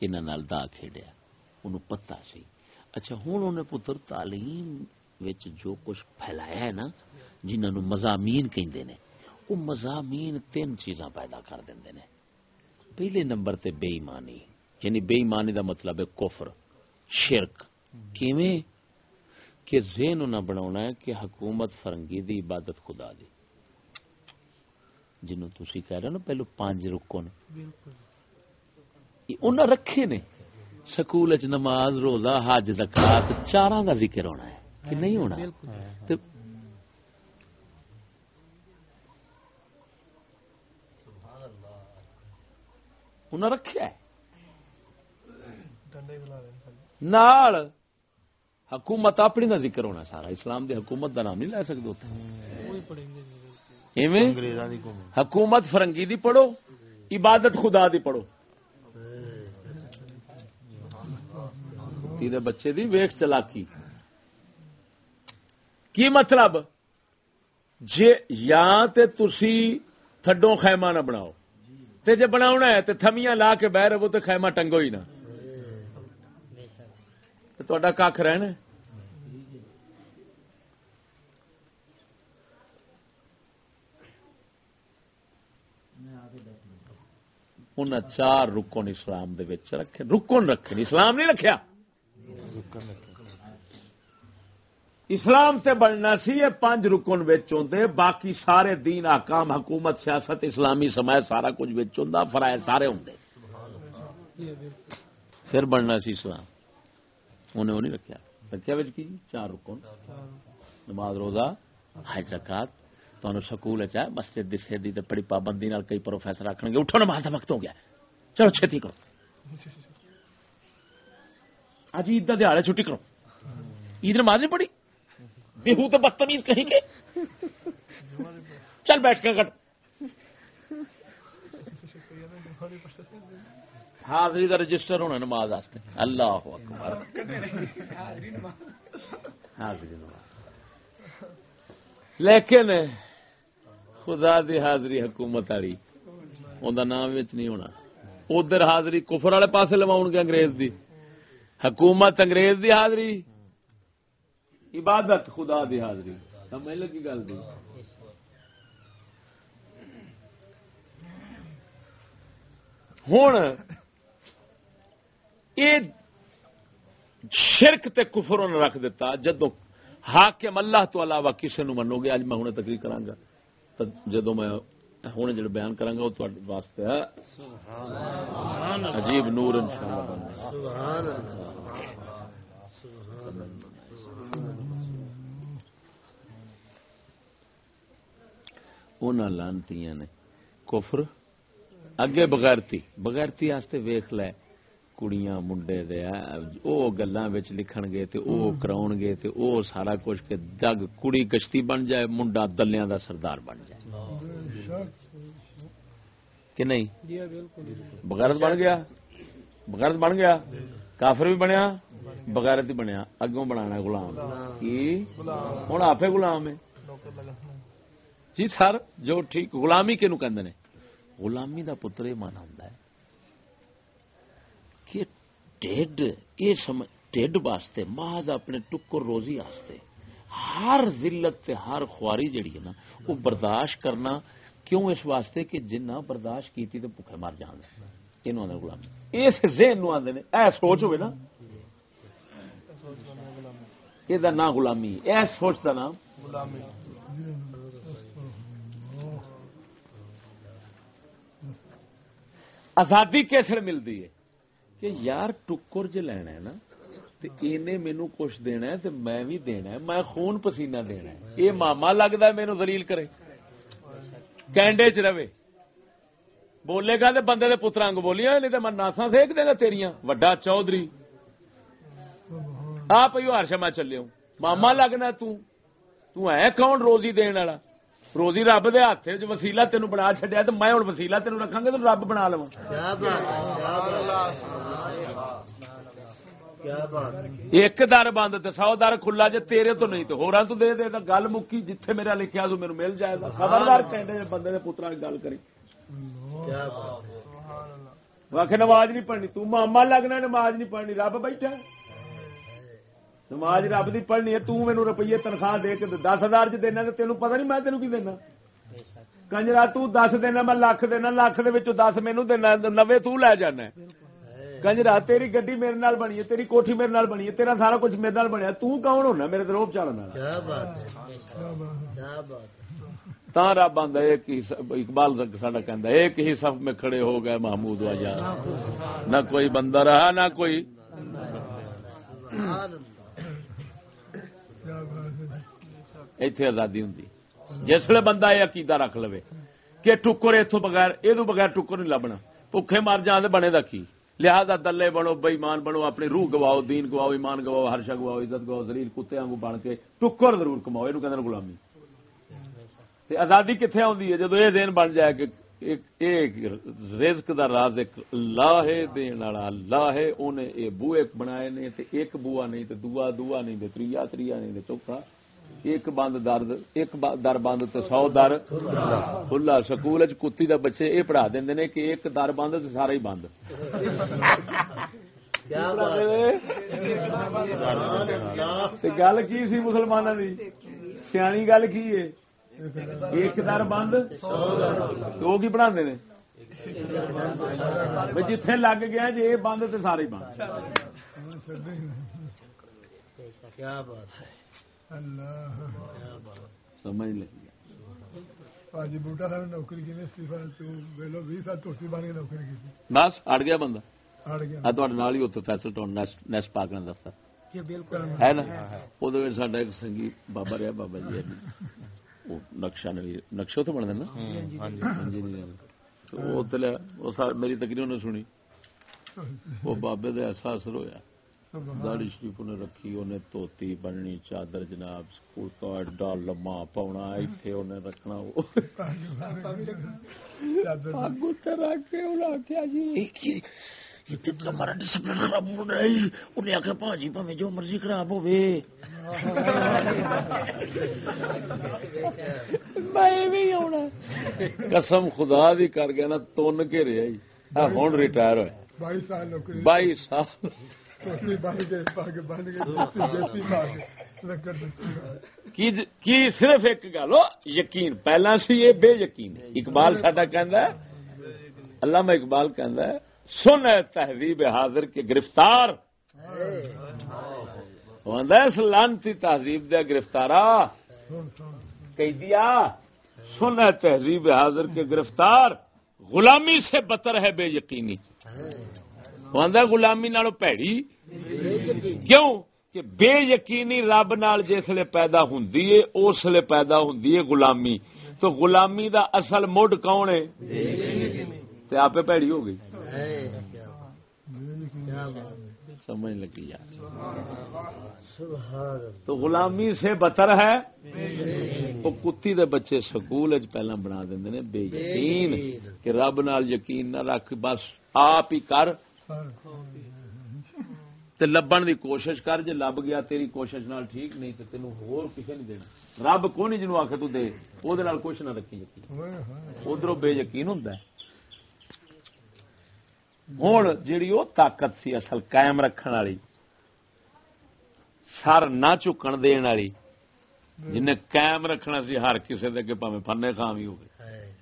انہاں نال دا کھیڈیا۔ انہوں پتہ سی۔ اچھا ہن انہیں پتر تعلیم وچ جو کچھ پھیلایا ہے نا جنہاں نو مضامین کہندے نے وہ مضامین تین چیزاں پیدا کر دیندے نے۔ پہلے نمبر تے بے ایمانی۔ یعنی بے ایمانی دا مطلب ہے کفر شرک۔ کیویں؟ کہ ذہن نہ بناونا ہے کہ حکومت فرنگی دی عبادت خدا دی۔ جنوں تسی کہہ رہے ہو نا پہلو پانچ رکن انہاں رکھے نے۔ سکول چ نماز روزہ حج زکات چاراں دا ذکر ہونا ہے کہ نہیں ہونا؟ تے انہاں رکھیا ہے ڈنڈے کھلا رہے ہیں نال حکومت اپنی دا ذکر ہونا سارا اسلام دی حکومت دا نام نہیں لے قوم حکومت فرنگی دی پڑھو عبادت خدا دی پڑھو تیرے بچے دی ویخ چلاکی کی مطلب جے یا تے تسی تھڈوں خیمہ نہ بناؤ تے جے بناونا ہے تے تھمیاں لا کے بہ رہو تے خیمہ ٹنگو ہی نہ کھ رہنا ہے؟ انہاں چار رکن اسلام دے وچ رکھے۔ رکن رکھے، اسلام نہیں رکھیا۔ اسلام تے بننا سی، یہ پانچ رکن وچ ہوندے۔ باقی سارے دین احکام حکومت، سیاست، اسلامی سماج، سارا کچھ وچ ہوندا، فرائض سارے ہوندے۔ پھر بننا سی اسلام۔ انہیں وہ نہیں رکھیا رکھیا وچ کی جی؟ چار رکن نماز، روزہ، حج، زکات۔ تانوں سکول چ ہے، مسجد دی سیدھی تے بڑی پابندی نال کئی پروفیسر آکھن گے، اٹھو نماز دا وقت ہو گیا۔ چلو چھتی کرو۔ اج عید دا دیہڑ ہے، چھٹی کرو۔ عید نماز نہیں پڑھی؟ بےہو تو بدتمیز کہیں گے چل بیٹھ کے کٹ حاضری کا رجسٹر ہونا نماز واسطے۔ اللہ اکبر۔ حاضری نماز۔ لیکن خدا دی حاضری حکومت والی اوندا نام نہیں ہونا۔ ادھر حاضری کفر والے پاسے لواؤ گے انگریز دی۔ حکومت انگریز دی حاضری۔ عبادت خدا دی حاضری۔ سمجھ لگی گل دی؟ ہوں یہ شرک تے کفر انہوں نے رکھ دیتا جدو حاکم اللہ تو علاوہ کسی نو منو گے؟ اج میں ہوں تقریر کرا گا تو جدو میں ہوں جڑا بیان کرا گا وہ تہاڈے واسطے ہے۔ عجیب نور انشاءاللہ بننا سبحان اللہ۔ انہاں لانتیاں نے۔ کفر اگے بغیرتی بغیرتی واسطے ویکھ لے۔ کڑیاں منڈے دے او گلاں وچ لکھن گے تے او کراون گے تے او سارا کچھ کہ دگ کڑی کشتی بن جائے منڈا دلیاں دا سردار بن جائے کہ نہیں بغیرت بن گیا بغیرت بن گیا کافر بھی بنیا بغیرت ہی بنیا اگوں بنانا غلام کی آپ غلام ہے جی سر جو ٹھیک غلامی کنو کہندے نے غلامی دا پتر مانا ہوندا ہے ٹیڈ یہ سمجھ ٹیڈ واسطے، محض اپنے ٹکر روزی واسطے۔ ہر ذلت تے ہر خواری جڑی ہے نا، وہ برداشت کرنا کیوں اس واسطے کہ جنہ برداشت کیتی تے بھوکے مر جان یہ غلامی۔ اس ذہن نو آندے نے، اے سوچ ہوئے نا۔ یہ نام غلامی، اے سوچ دا نام۔ آزادی کیسے ملتی ہے؟ کہ یار ٹکر ج لینا ہے نا انہیں مینو کچھ دینا ہے تو میں بھی دینا ہے، میں خون پسینہ دینا ہے۔ یہ ماما لگتا ہے مینو دلیل کرے۔ کینڈے چ رہے۔ بولے گا تو بندے کے پتر انگ بولیاں، نہیں تو میں ناسا سیک دے گا تیریاں۔ وڈا چودھری۔ آ پی ہرش میں چلے ماما لگنا ہے کون روزی دن والا؟ روزی رب دے ہاتھ چ وسیلا تین بنا چڈیا تو میں ہوں وسیلا تین رکھا گا تو رب بنا لوا ایک در بند تو سو در کھلا جی تیرے تو نہیں تو ہورا تو دے دے گل مکی جتھے میرا لکھیا تو میرے مل جائے گا خبردار کہنے بندے کے پترا گل کری واقع نماز نہیں پڑھنی تو ماما لگنا نماز نہیں پڑھنی رب بیٹھا نماز رب دی پڑھنی ہے تو روپیے تنخواہ دے کے دس ہزار چ دینا تینوں پتہ نہیں میں تینوں کی دینا۔ کنجرا تو دس دینا میں لاکھ دینا لاکھ دے دس مینو دینا نوے تو لے جانا کنجرا تیری گڈی میرے نال بنی ہے تیری کوٹھی میرے نال بنی ہے تیرا سارا کچھ میرے نال بنیا تو کون ہونا میرے روپ چالنا تا رب آدھا ایک اقبال ساڈا کہندا ایک ہی صف میں کھڑے ہو گئے محمود وجہ نہ کوئی بندہ رہا نہ کوئی ایتھے آزادی ہوں جسے بندہ یہ عقیدہ رکھ لو کہ ٹکر اتو بغیر یہ بغیر ٹکر نہیں لبنا۔ بھوکھے مر جان بنے دا کی؟ لہذا دلے بنو بےمان بنو، اپنی روح گواؤ، دین گواؤ، ایمان گواؤ ہرشا گواؤ، عزت گواؤ زلیل کتے آنگو بن کے ٹکر ضرور کماؤ یہ کہ غلامی۔ آزادی کتنے آتی ہے؟ جدو یہ دین بن جائے کہ ایک رزق دا راز ایک اللہ دین والا اللہ ہے انہیں یہ بوئے بنائے نے، تے ایک بوا نہیں، تے دعا دعا نہیں، تے تریا تریا نہیں، تے چوکھا ایک بند در ایک در بند تو سو در۔ کھلا سکول کتی دا بچے یہ پڑھا دیں نے کہ ایک در بند تو سارا ہی بند۔ گل کی سی مسلمانوں کی سیانی گل کی ہے؟ ایک در بند وہ کی پڑھا نے؟ جتھے لگ گیا جی یہ بند تو سارے بند۔ کیا بات ہے؟ سمجھ لگی۔ جی بوٹا صاحب نوکری کی استعفا ویلو بھی سال ترسی بن کے نوکری کی بس اڑ گیا بندہ۔ اڑ گیا۔ نال ہی اتنے فیصل نے دفتر جی بالکل۔ ہے نا؟ ایک سنگی بابا رہا بابا جی وہ نقشہ نقشہ تو بن دینا میری تقریر نے سنی۔ وہ بابے کا ایسا اثر ہوا داڑی شریف نے رکھی انہیں توتی بننی چادر جناب کارڈ ڈال لما پاؤنا اتنے انہیں رکھنا ہمارا ڈسپلن خراب ہو رہا ہے۔ انہیں آخیا پاجی پہ جو مرضی خراب ہو قسم خدا دی کر گیا نا تن کے رہا ہوں ریٹائر ہوئے۔ بائیس سال۔ کی صرف ایک گل یقین۔ پہلا سی یہ بے یقین اقبال ساڈا کہ علامہ اقبال کہ سن ہے تہذیب حاضر کے گرفتار۔ اس لانتی تہذیب دیا گرفتارا۔ دیا سن۔ ہے تہذیب حاضر کے گرفتار۔ غلامی سے بتر ہے بے یقینی۔ غلامی نالو پیڑی؟ کیوں؟ کہ بے یقینی رب نال جسے پیدا ہوں اس لیے پیدا ہوں غلامی۔ تو غلامی دا اصل مڈ کون ہے؟ آپ پیڑی ہو گئی۔ سمجھ لگی تو غلامی سے بتر ہے؟ وہ کتی دے بچے سکول پہلا بنا دیں بے یقین کہ رب نال یقین نہ رکھ، بس آپ ہی کر۔ تے لبن دی کوشش کر، جے لب گیا تیری کوشش نال ٹھیک نہیں تے تینوں ہور کسے نہیں دینا۔ رب کو نہیں جنوں آکھے تو دے؟ او دے نال کچھ نہ رکھی یقین ہوئے ادھروں بے یقین ہوں ہوں جیڑی وہ طاقت سی اصل قائم رکھن والی، سر نہ چکن دین والی جن قائم رکھنا سی ہر کسی دے اگے پاویں فنے خام ہی ہوگی ہے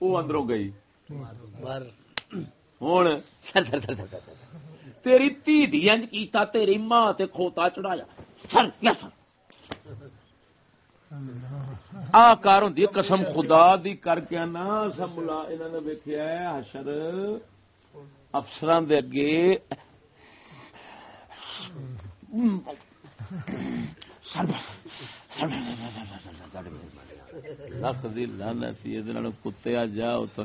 وہ اندروں گئی۔ ہوں تیری دی انج کیتا تیری ماں تے کھوتا چڑھایا سر لسن آ کار ہے قسم خدا دی کر کے نا سب ملا انہوں نے ویکھیا ہے حشر افسراں دے اگے لکھ دی لعنت سی ادھر نال کتیا جا ات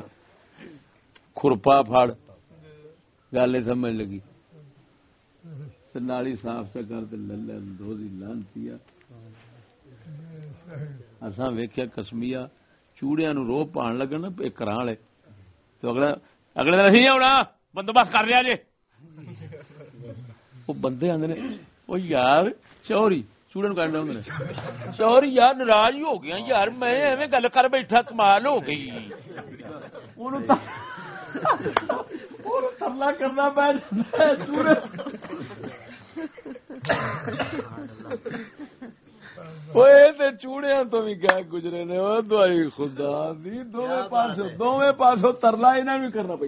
کھرپا پھڑ گل سمجھ لگی۔ نالی صاف سے کر تے للے اندھو دی اساں ویکھیا کسمیا چوڑیاں نو رو پان لگن نا، ایک کراں والے۔ تو اگلا، اگلے دن نہیں آنا بندوبست کر لیا جی۔ وہ بندے آدھے نے وہ یار، چوری، چوڑے نو کہنا ہوں چوری یار، ناراض ہو گیا یار، میں ایویں گل کر بیٹھا، کمال ہو گئی۔ انہوں ترلا کرنا پہ چوڑیا تو بھی کیا گزرے نے۔ دوائی خدا دی۔ دونوں پاسوں دونوں پاسوں ترلا انہوں بھی کرنا پہ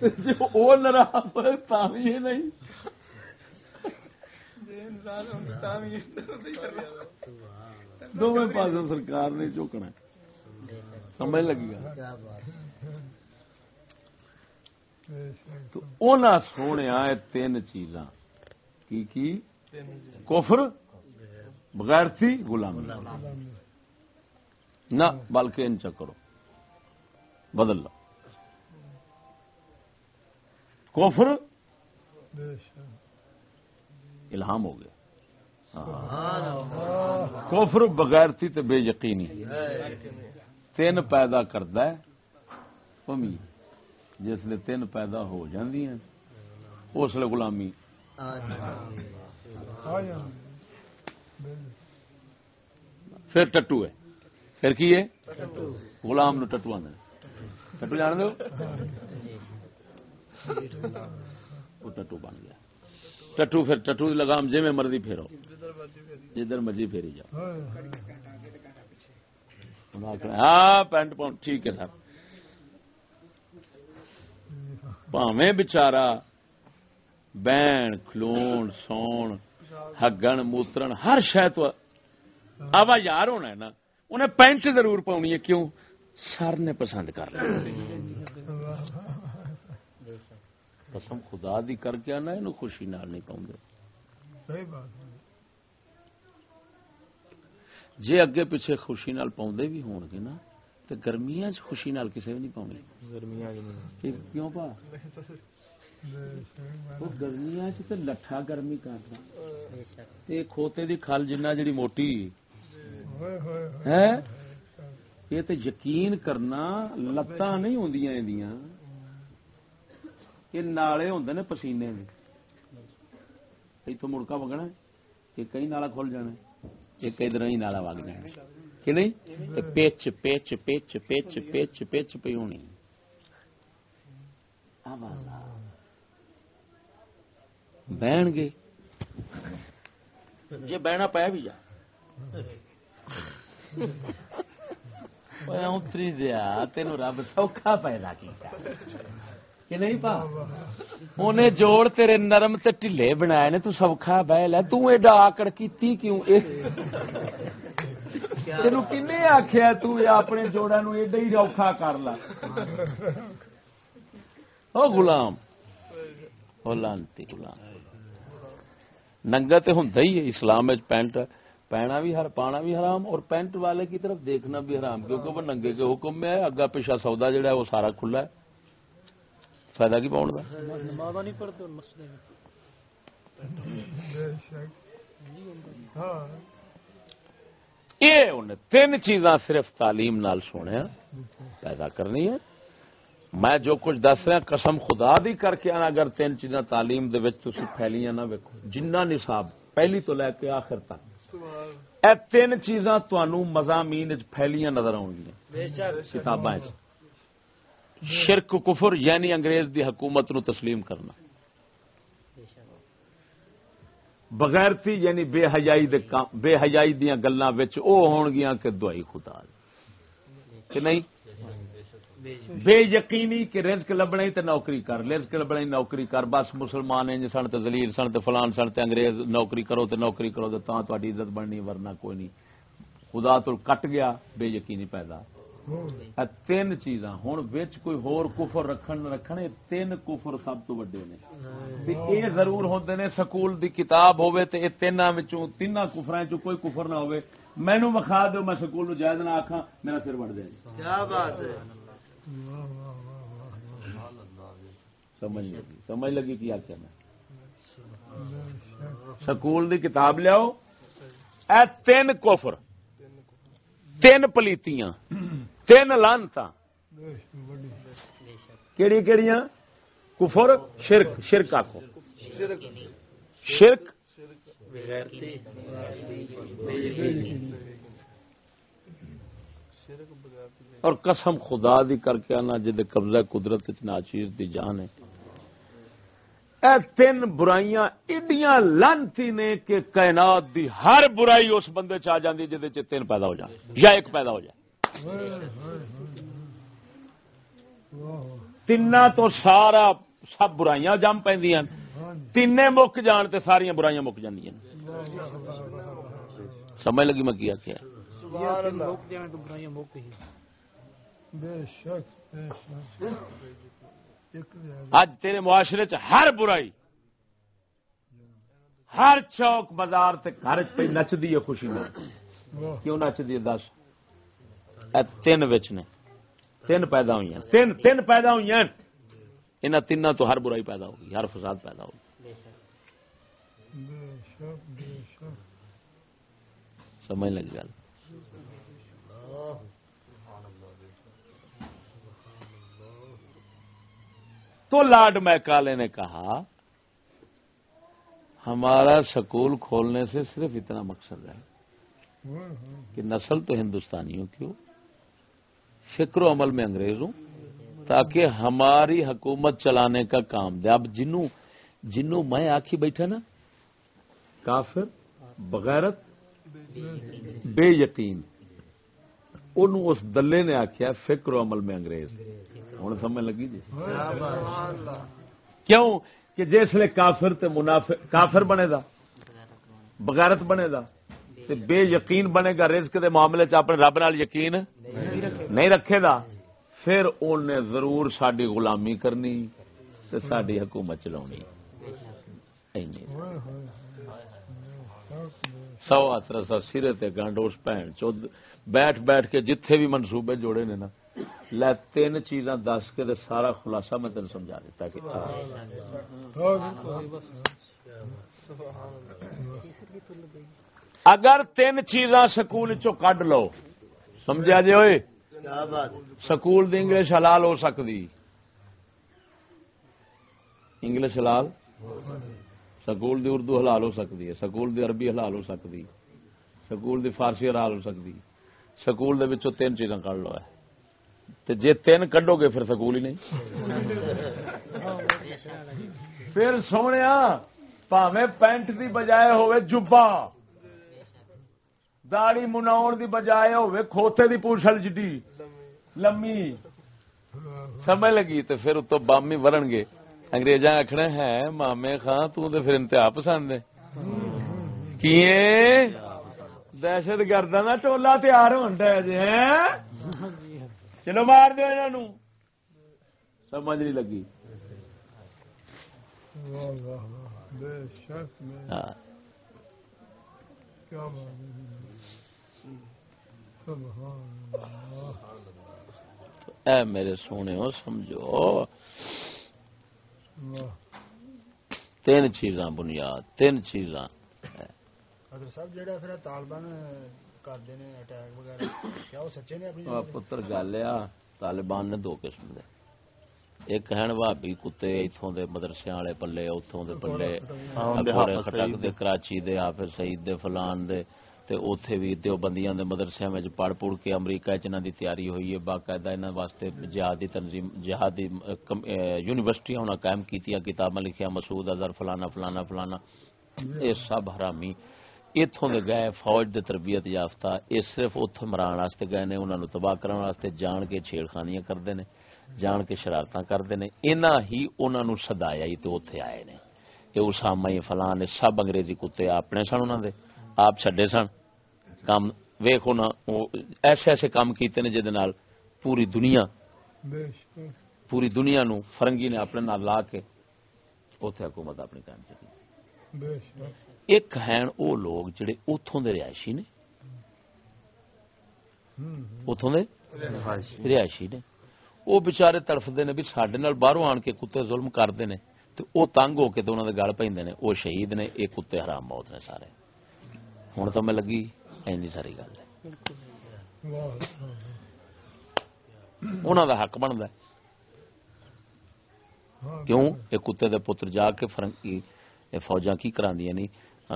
جو وہ ناراض ہوئے یہ نہیں۔ دونوں پاسوں سرکار نے چوکنا سمجھ لگی تو اونا سونے آئے تین چیزاں۔ کی کی؟ کفر بغیر تھی غلامی۔ نہ، بلکہ ان چکرو بدل لو۔ کفر الہام ہو گیا کفر بغیر تھی تو بے یقینی۔ تین پیدا کرتا ہے امید جس لیے تین پیدا ہو جاندی ہیں اس لیے غلامی۔ پھر ٹٹو ہے۔ پھر کی ہے؟ غلام نو ٹٹو آدھے ٹٹو جان دو ٹٹو بن گیا۔ ٹٹو پھر ٹٹو لگام جی میں مرضی پھیرو۔ جدھر مرضی پھیری جاؤ۔ ہاں پینٹ پاؤنٹ ٹھیک ہے سر۔ پاویں بچارا، بہن، کھلون، سون، ہگن، موترن، ہر شہ تو آوا یار ہونا ہے نا۔ انہیں پینٹ ضرور پاؤنی ہے، کیوں؟ سر نے پسند کر لیا۔ قسم خدا دی کر کے آنا یہ خوشی نال نہیں پاؤں صحیح بات ہے۔ جے اگے پیچھے خوشی نال پاؤں بھی ہون گے نا تو گرمیاں چ خوشی نال کسے بھی نہیں پاؤنی کیوں پا؟ گرمیاں لٹھا گرمی کردا تے کھوتے دی کھل جنہ جڑی موٹی۔ ہوئے ہوئے ہوئے۔ ہے یہ تے یقین کرنا لتاں نہیں ہوندیاں ایندیاں یہ نالے ہوندے نے پسینے دے ایتھوں مڑکا وگنا کہ کئی نالا کھل جانا ایک ادھر ہی نالا وگ جانا کہ نہیں یہ پچ پچ پچ پچ پچ پچ پی ہونی آواز بہن گے جی بہنا پایا بھی جا اتری دیا تین رب سوکھا پیدا کیتا کہ نہیں پا؟ انہیں جوڑ تیرے نرم تے ٹھلے بنائے نے، تو سوکھا بہ لے تو ایڈا آکڑ کیتی کیوں؟ اے۔ تینو کنے آخیا تو یہ اپنے جوڑا نو ایڈا ہی روکھا کر لا۔ او غلام۔ او لانتی غلام۔ ننگا تے ہوندا ہی ہے۔ اسلام وچ پینٹ پہنا بھی ہر پانا بھی حرام اور پینٹ والے کی طرف دیکھنا بھی حرام، کیونکہ وہ ننگے کے حکم میں ہے۔ اگا پیچھا سودا جڑا ہے، وہ سارا کھلا ہے۔ بے شک ہاں۔ یہ تین چیزاں صرف تعلیم نال سونے پیدا کرنی ہے۔ میں جو کچھ دس رہا قسم خدا دی کر کے آنا اگر تین چیزاں تعلیم دے وچ تسی پھیلیاں نہ ویکھو جنہ نصاب پہلی تو لے کے آخر تک۔ اے تین چیزاں تانوں مضامین وچ پھیلیاں نظر آؤں گی بے شک۔ کتاباں وچ۔ شرک کفر یعنی انگریز دی حکومت نو تسلیم کرنا۔ بغیرتی یعنی بے حیائی دے بے حیائی دیاں گلاں وچ او ہون گیاں کہ دعائی خدا کہ نہیں؟ بے یقینی کہ رزق لبنا تے نوکری کر، رزق لبنا نوکری کر، بس مسلمان ہیں سن تے ذلیل سن تے فلان سن تے انگریز نوکری کرو تے نوکری کرو تے تاں تہاڈی عزت بننی ورنہ کوئی نہیں۔ خدا تو کٹ گیا، بے یقینی پیدا۔ تین چیزاں۔ ہن وچ کوئی ہور کفر رکھن نہ رکھن اے تین کفر سب تو وڈے نے۔ تے اے ضرور ہوندے نے سکول دی کتاب ہوے تے اے تیناں وچوں تیناں کفراں وچوں کوئی کفر نہ ہوے مینوں وکھا دیو میں سکول نو جائز نہ آکھاں میرا سر وڑ جائے۔ کیا بات ہے؟ سمجھ لگی۔ سمجھ لگی کیا کیا میں؟ سکول دی کتاب لیاؤ۔ اے تین کفر تین پلیتیاں۔ تین لانتا کیڑی کیڑیاں؟ کفر، شرک شرک آخو شرک؟ اور قسم خدا دی کر کے آنا جد قبضہ قدرت ناچیز دی جان ہے۔ اے تین برائیاں ایڈیاں لانتی نے کہ کائنات دی ہر برائی اس بندے چ آ جاندی جدے چ تین پیدا ہو جان، یا ایک پیدا ہو جائے۔ تین تو سارا سب برائیاں جم پہ تین مک جان تے ساریا برائیاں مک جاندیاں سمجھ لگی میں کیا کیا اج تیرے معاشرے چ ہر برائی ہر چوک بازار تے گھر پہ نچدی ہے خوشی میں کیوں نچدی ہے دس تین وچ نے۔ تین پیدا ہوئی ہیں۔ تین تین پیدا ہوئی ہیں۔ انہاں تینوں تو ہر برائی پیدا ہوگی ہر فساد پیدا ہوگی۔ سمجھ لگی گل؟ تو لارڈ میکالے نے کہا ہمارا سکول کھولنے سے صرف اتنا مقصد ہے کہ نسل تو ہندوستانیوں کی ہو۔ فکر و عمل میں انگریز ہوں تاکہ ہماری حکومت چلانے کا کام دے۔ اب جنوں جنوں میں آخی بیٹھا نا؟ کافر، بغیرت، بے یقین۔ انہوں اس دلے نے آخیا فکر و عمل میں انگریز۔ ہوں، سمجھ لگی جی؟ کیوں؟ کہ جسے کافر تے منافق، کافر بنے دا، بغیرت بنے دا، تے بے یقین بنے گا، رزق دے معاملے چ اپنے رب نال یقین؟ نہیں رکھے گا پھر انہیں ضرور ساری غلامی کرنی تے ساری حکومت چلانی سو اتر سا سرے تے گنڈ اس بھن چود بیٹھ بیٹھ کے جتھے بھی منصوبے جوڑے نے نا، لے تین چیزاں دس کے تے سارا خلاصہ میں تین سمجھا دیتا کہ اگر تین چیزاں سکول چو کڈ لو، سمجھا جی ہوئے؟ سکول دی انگلش حلال ہو سکتی۔ انگلش حلال؟ سکول دی اردو حلال ہو سکتی ہے، سکول دی عربی حلال ہو سکتی۔ سکول دی فارسی حلال ہو سکتی۔ سکول دے وچوں تین چیزاں کڈ لو ہے۔ تے جے تین کڈو گے پھر سکول ہی نہیں۔ پھر سونے پاوے پینٹ دی بجائے ہوئے جبا۔ داڑی مناؤ دی بجائے ہوئے کھوتے دی پوچھل جڈی۔ لمی سمجھ لگی تو پھر اتو بامی ورن گے۔ انگریزاں آخنا ہے مامے خان تو تے پھر انتہا پسند ہے۔ کیے؟ دہشت گردا نا ٹولا تیار ہون ڈے جی چلو مار دو انہوں سمجھ نہیں لگی۔ واہ واہ واہ بے شک میں ہاں کیا بات ہے سبحان اللہ اے میرے سونے ہو سمجھو۔ تین چیزاں بنیاد تین چیزاں۔ پتر گل طالبان نے دو قسم دے۔ ایک ہیں کتے اتوں دے مدرسے والے پلے اتوں دے پلے۔ کراچی دے حافظ سعید دے فلان دے۔ تے اوتھے بھی دیوبندیاں دے مدرسے وچ پڑھ پڑھ کے امریکہ وچ دی تیاری ہوئی ہے۔ باقاعدہ انہاں واسطے جہادی تنظیم جہادی یونیورسٹیاں انہاں قائم کیتیاں، کتاباں لکھیاں، مسعود اظہر، فلانا فلانا فلانا۔ اے سب حرامی۔ ایتھوں دے گئے فوج دے تربیت یافتہ، اے صرف اوتھے مران واسطے گئے نے، انہاں نو تباہ کرن واسطے جان کے چھیڑ خانیاں کردے نے، جان کے شرارتاں کردے نے۔ انہاں ہی انہاں نو صدایا ہی تے اوتھے آئے نے کہ اسامہ فلاں نے سب انگریزی کتے اپنے سن انہاں دے۔ آپ چڈے سن۔ کام ویخ ایسے ایسے کام کیتے نے جہد پوری دنیا پوری دنیا نو فرنگی نے اپنے نال لا کے اتنے حکومت اپنی قائم کی ایک ہیں او لوگ جڑے اتوں دے رہائشی نے۔ اتوں دے رہائشی نے۔ وہ بچارے تڑفتے ہیں بھی سڈے نال آن کے کتے ظلم کرتے ہیں تو وہ تنگ ہو کے تو انہوں دے گل پہ وہ شہید نے یہ کتے حرام موت نے سارے۔ ہوں تو میں لگی اینی ساری گل دا حق بنتا کیوں یہ کتے دے پتر جا کے فرنگی فوجا کی کرا دیا نی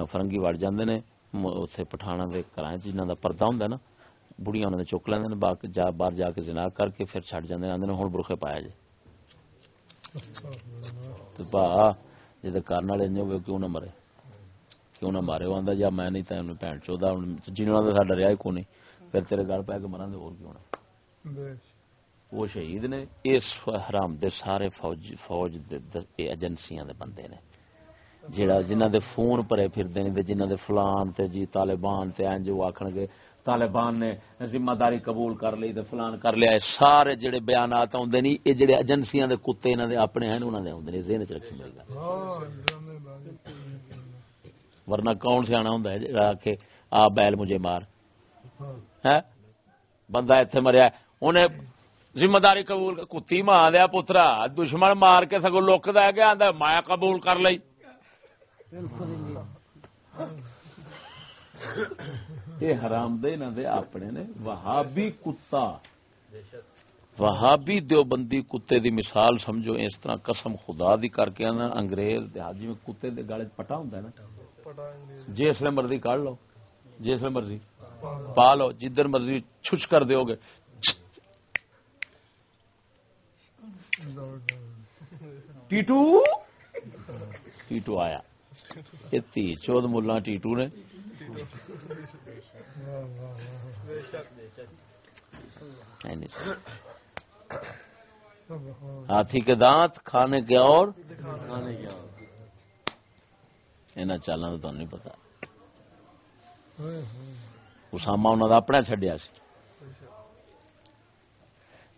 فرنگی وڑ جاندے نے اتنے پٹھانا دے کرائیں جنہاں دا پردہ ہوندا نا بڑیاں انہوں نے چک لیندے نے باہر جا کے زنا کر کے پھر چھڑ جاندے نے آندے برخے پایا جی با جے دے کرن والے نہیں ہوئے کیوں نہ مرے کیوں نہ مارے آندا یا میں نہیں تینوں بھین چودا ہن جنہاں دا ہی کوئی پھر تیرے گل پے کے مراں دے کیوں نہ وہ شہید نے اس حرام دے سارے فوج فوج ایجنسیاں دے بندے نے جڑا جنہاں دے فون پرے پھردے نے تے دے فلان تے جی طالبان تے انج وہ گے طالبان نے ذمہ داری قبول کر لی تے فلان کر لیا سارے جڑے بیانات آوندے نہیں اے جڑے ایجنسیاں دے کتے انہاں دے اپنے ہیں انہاں دے آوندے نے ذہن وچ رکھی میری ورنہ کون سیا ہوں کہ آ بیل مجھے مار۔ بندہ اتنے مریا انہیں ذمہ داری قبول کتی ماں دیا پترا۔ دشمن مار کے سگو لک دیا گیا آدھا مایا قبول کر لی یہ حرام دے نہ دے اپنے نے۔ وہابی کتا۔ وہابی دیوبندی کتے دی مثال سمجھو۔ اس طرح قسم خدا دی کر کے انگریز دیہاتی میں کتے دے گالے پٹا ہوں دے نا۔ جس میں مرضی کڑھ لو جس میں مرضی پا لو، جدھر مرضی چھچ کر دیو گے۔ ٹیٹو؟ ٹیٹو آیا۔ تی چود ملا ٹیٹو نے۔ ہاتھی کے دانت، کھانے کے اور۔ یہاں چالاں تو نہیں پتا اسامہ انہوں کا اپنا چڈیا سی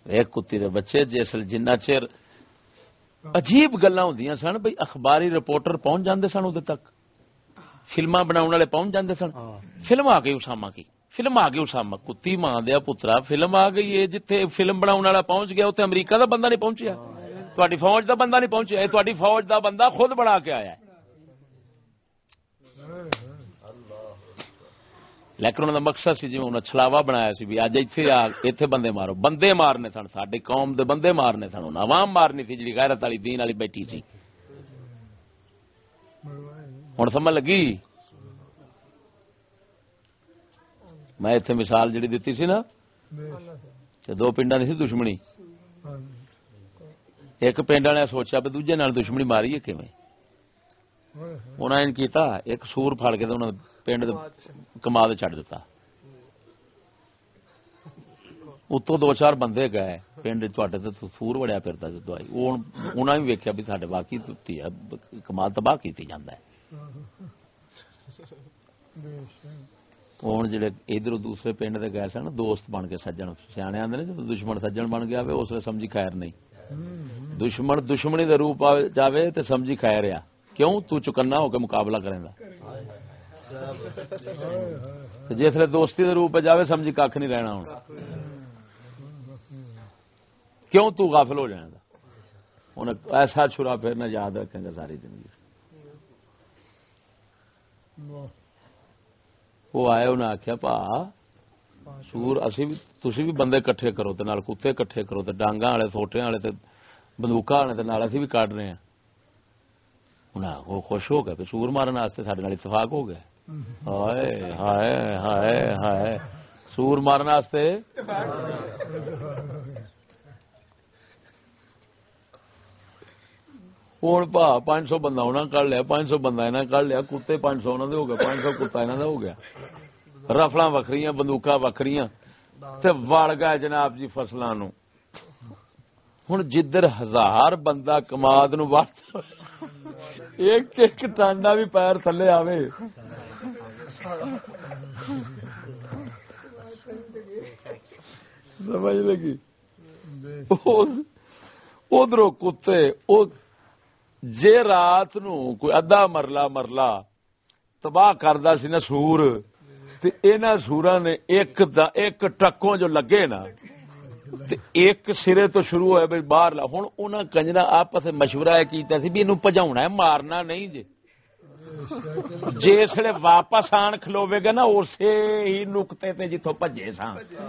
ایک کتی دے بچے جسل جنہ چر عجیب گلا ہوں سن بھائی اخباری رپورٹر پہنچ جاندے سن ادھر تک فلما بنا والے پہنچ جاندے سن فلم آ گئی اسامہ کی فلم آ گئی اسامہ کتی ماں دیا پترا فلم آ گئی ہے جتھے فلم بنا والا پہنچ گیا اتنے امریکہ دا بندہ نہیں پہنچیا تاری فوج دا بندہ نہیں پہنچیا تاری فوج دا بندہ خود بنا کے آیا ہے لیکن انہوں کا مقصد سی جی انہیں چھلاوا بنایا سی، بھی اج ایتھے ایتھے بندے مارو۔ بندے مارنے سن، ساڈے قوم دے بندے مارنے سن۔ عوام مارنی سی، جڑی غیرت والی دین والی بیٹھی سی۔ ہن سمجھ لگی؟ میں ایتھے مثال جڑی دتی سی نا دو پنڈا دی دشمنی۔ ایک پنڈ والے سوچا بھی دوجے نال دشمنی ماری ہے کیویں؟ انہاں ایک سور پھڑ کے پنڈ کما چڈ دتا اتو دو چار بندے گئے پنڈ سور وڑیا پھرتا دوائی انہوں نے ویکیا بھی سارے واقعی کمال تباہ کی جانا ہوں جڑے ادھر دوسرے پنڈ کے گئے سن دوست بن کے سجن سیانے آدھے جب دشمن سجن بن گیا اس لیے سمجھی خیر نہیں دشمن دشمنی دے روپ جائے تے سمجھی خیر آ کیوں تو ہو کے مقابلہ کریں گا جسے دوستی کے روپ جاوے سمجھی کھ نہیں رہنا ہوں۔ کیوں تو غافل ہو جائے گا؟ انہیں ایسا چھرا پھیرنا یاد رکھیں گا ساری زندگی۔ وہ آئے، انہیں آخیا پا، سور، اسی بھی، تسی بھی بندے کٹھے کرو تو کتے کٹھے کرو تو ڈانگا والے، سوٹیاں والے تے والے تے نال اسی بھی کاٹنے ہیں۔ انہاں وہ خوش ہو گئے۔ سور مارنے سارے ساڈے اتفاق ہو گیا۔ ہائے ہائے ہائے ہائے سور مارنا واسطے ہوں پا پانچ سو بندہ انہیں کر لیا پانچ سو بندہ انہیں کر لیا کتے پانچ سو انہوں دے ہو گئے پانچ سو کتا انہوں دا ہو گیا رفل وکری بندوق وکری وڑ گئے جناب جی فصلوں نو ہوں جدھر ہزار بندہ کماد نو ایک ٹانڈا بھی پیر تھلے آئے سمجھ لگی؟ ادھر کتے جے رات نو کوئی ادھا مرلا مرلا تباہ کردا سی نا سور، تے اینا نے ایک دا ایک ٹکوں جو لگے نا ایک سرے تو شروع ہوا بھئی باہر ہوں انہیں کنجر کنجرا آپس مشورہ کیتا بھی اینو پجاونا ہے، مارنا نہیں جی جس واپس آن کھلوے گا نا اسی ہی نقطے تے جتوں بھجے سا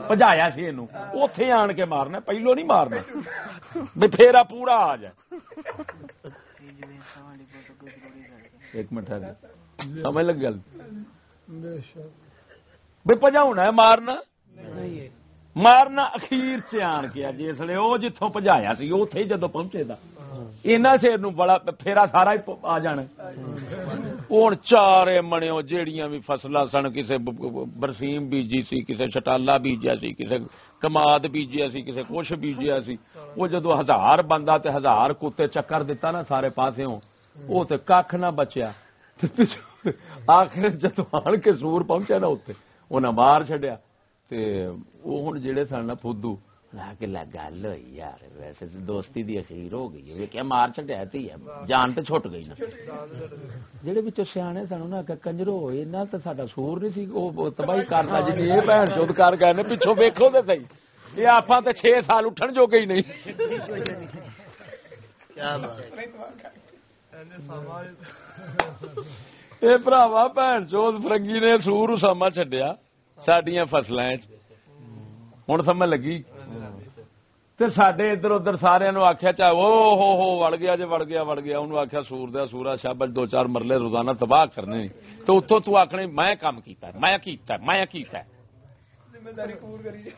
بجایا سی یہ اتے آن کے مارنا پہلو نہیں مارنا۔ بھی پورا آ جائے۔ ایک منٹ سمجھ لگ گل بھی پجاؤنا ہے مارنا؟ مارنا اخیر چ آن کے جسے وہ جتوں پجایا سی اتے ہی جدو پہنچے دا۔ اینا سیر نو بڑا پھیرا سارا ہی آ جانا ہوں چارے منیو جیڑیاں بھی فصلہ سن، کسے برسیم بیجی سی، کسے شٹالا بیجیا سی، کسے کماد بیجیا سی، کسے کچھ بیجیا سی۔ وہ جدو ہزار بندہ تے ہزار کتے چکر دیتا نا سارے پاسے ہوں وہ تے کھ نہ بچیا۔ آخر جدو آن کے سور پہنچے نا اتنے انہیں مار چڈیا تے وہ ہوں جڑے سن نا فدو کہ یار ویسے دوستی دی اخیر ہو گئی مار چڑیا تھی جان تو چھٹ گئی نا۔ جڑے وچوں سن کنجرو ہوئے نہ تے سور نہیں تباہی کرنا جی۔ کر گئے نے پیچھے ویکھو تے یہ آپاں تے 6 سال اٹھن جو گئی نہیں۔ کیا بات اے بھراوا فرنگی نے سور اسامہ چڈیا سڈیا فصلاں ہن سمجھ لگی؟ سڈے ادھر ادھر سارے آخیا چاہے او ہو ہو وڑ گیا جی وڑ گیا وڑ گیا آخیا سور دیا سورا شب دو چار مرلے روزانہ تباہ کرنے تو اتوں تو آخنے میں کام کیا میں کیتا میں کیتا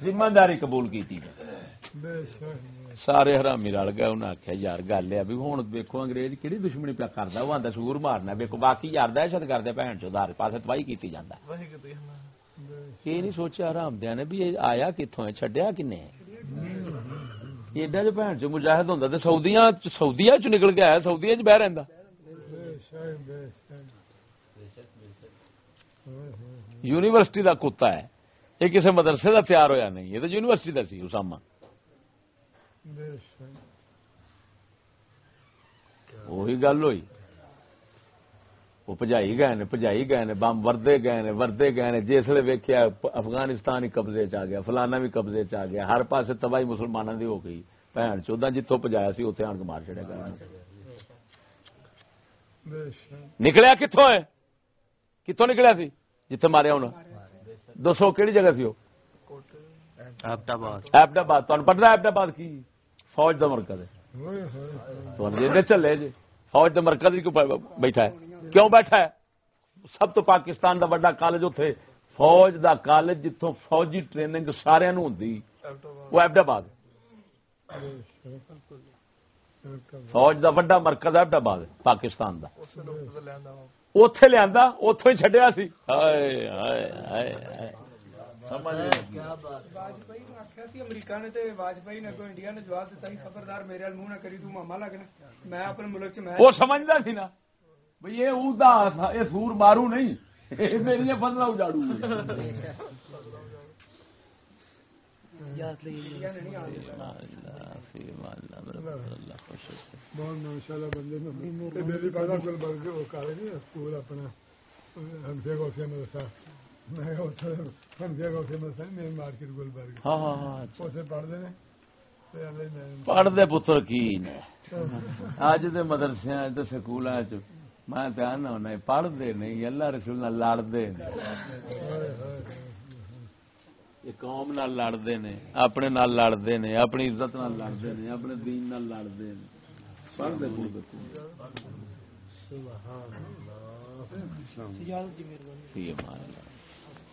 ذمہ داری قبول کیتی سارے حرامی رل گئے انہیں آخیا یار گل ہے بھی ہوں ویکو انگریز کہڑی دشمنی پیا کرتا وہ آتا سور مارنا ویکو باقی یار دہشت کرتے بھن چار پاس تباہی کی جانا یہ نہیں سوچا حرام نے بھی آیا کتوں ہے چڈیا کن ایڈا جو بھن چ مجاہد ہوندا تے سعودیاں چ نکل کے آیا سعودیاں چ بہ رہندا یونیورسٹی دا کتا ہے یہ کسی مدرسے دا تیار ہویا نہیں یہ تو یونیورسٹی دا سی اسامہ وہی گل ہوئی وہ پجائی گئے نے پجائی گئے نے بم وردے گئے نے وردے گئے نے جس ویلے ویکیا افغانستان ہی قبضے چ گیا فلانا بھی قبضے چ گیا ہر پاس تباہی مسلمانوں دی ہو گئی۔ بھن چودہ جتوں پجایا سی اتنے آن کے مار چڑیا گیا۔ نکلیا کتوں ہے؟ کتوں نکلیا سی؟ جتنے ماریا ہونا۔ دسو کہڑی جگہ سی وہ؟ پتا ایبڈ کی؟ فوج کا مرکز ہے۔ چلے جی فوج کا مرکز ہی بیٹھا ہے؟ کیوں بیٹھا ہے؟ سب تو پاکستان دا بڑا کالج اتے فوج دا کالج جتوں فوجی ٹریننگ سارے ہوں وہ ایبڈ آباد فوج دا بڑا مرکز ایبڈ آباد پاکستان دا۔ اتے لیا اتوں ہی چڈیا امریکہ نے واجپئی نے خبردار میرے منہ نہ کری تو ماما لگنا۔ میں اپنے ملک چ بھئی یہ اودا یہ سور مارو نہیں میری فضلہ اجاڑو۔ ہاں، ہاں، ہاں، اچھا۔ پڑھتے پتر کی اج دے مدرسے سکول میں تو ہونا پڑھتے نہیں اللہ رسول لڑتے قوم لڑتے ہیں اپنے لڑتے ہیں اپنی عزت لڑتے ہیں اپنے دین لڑتے ہیں۔ پڑھتے پڑھتے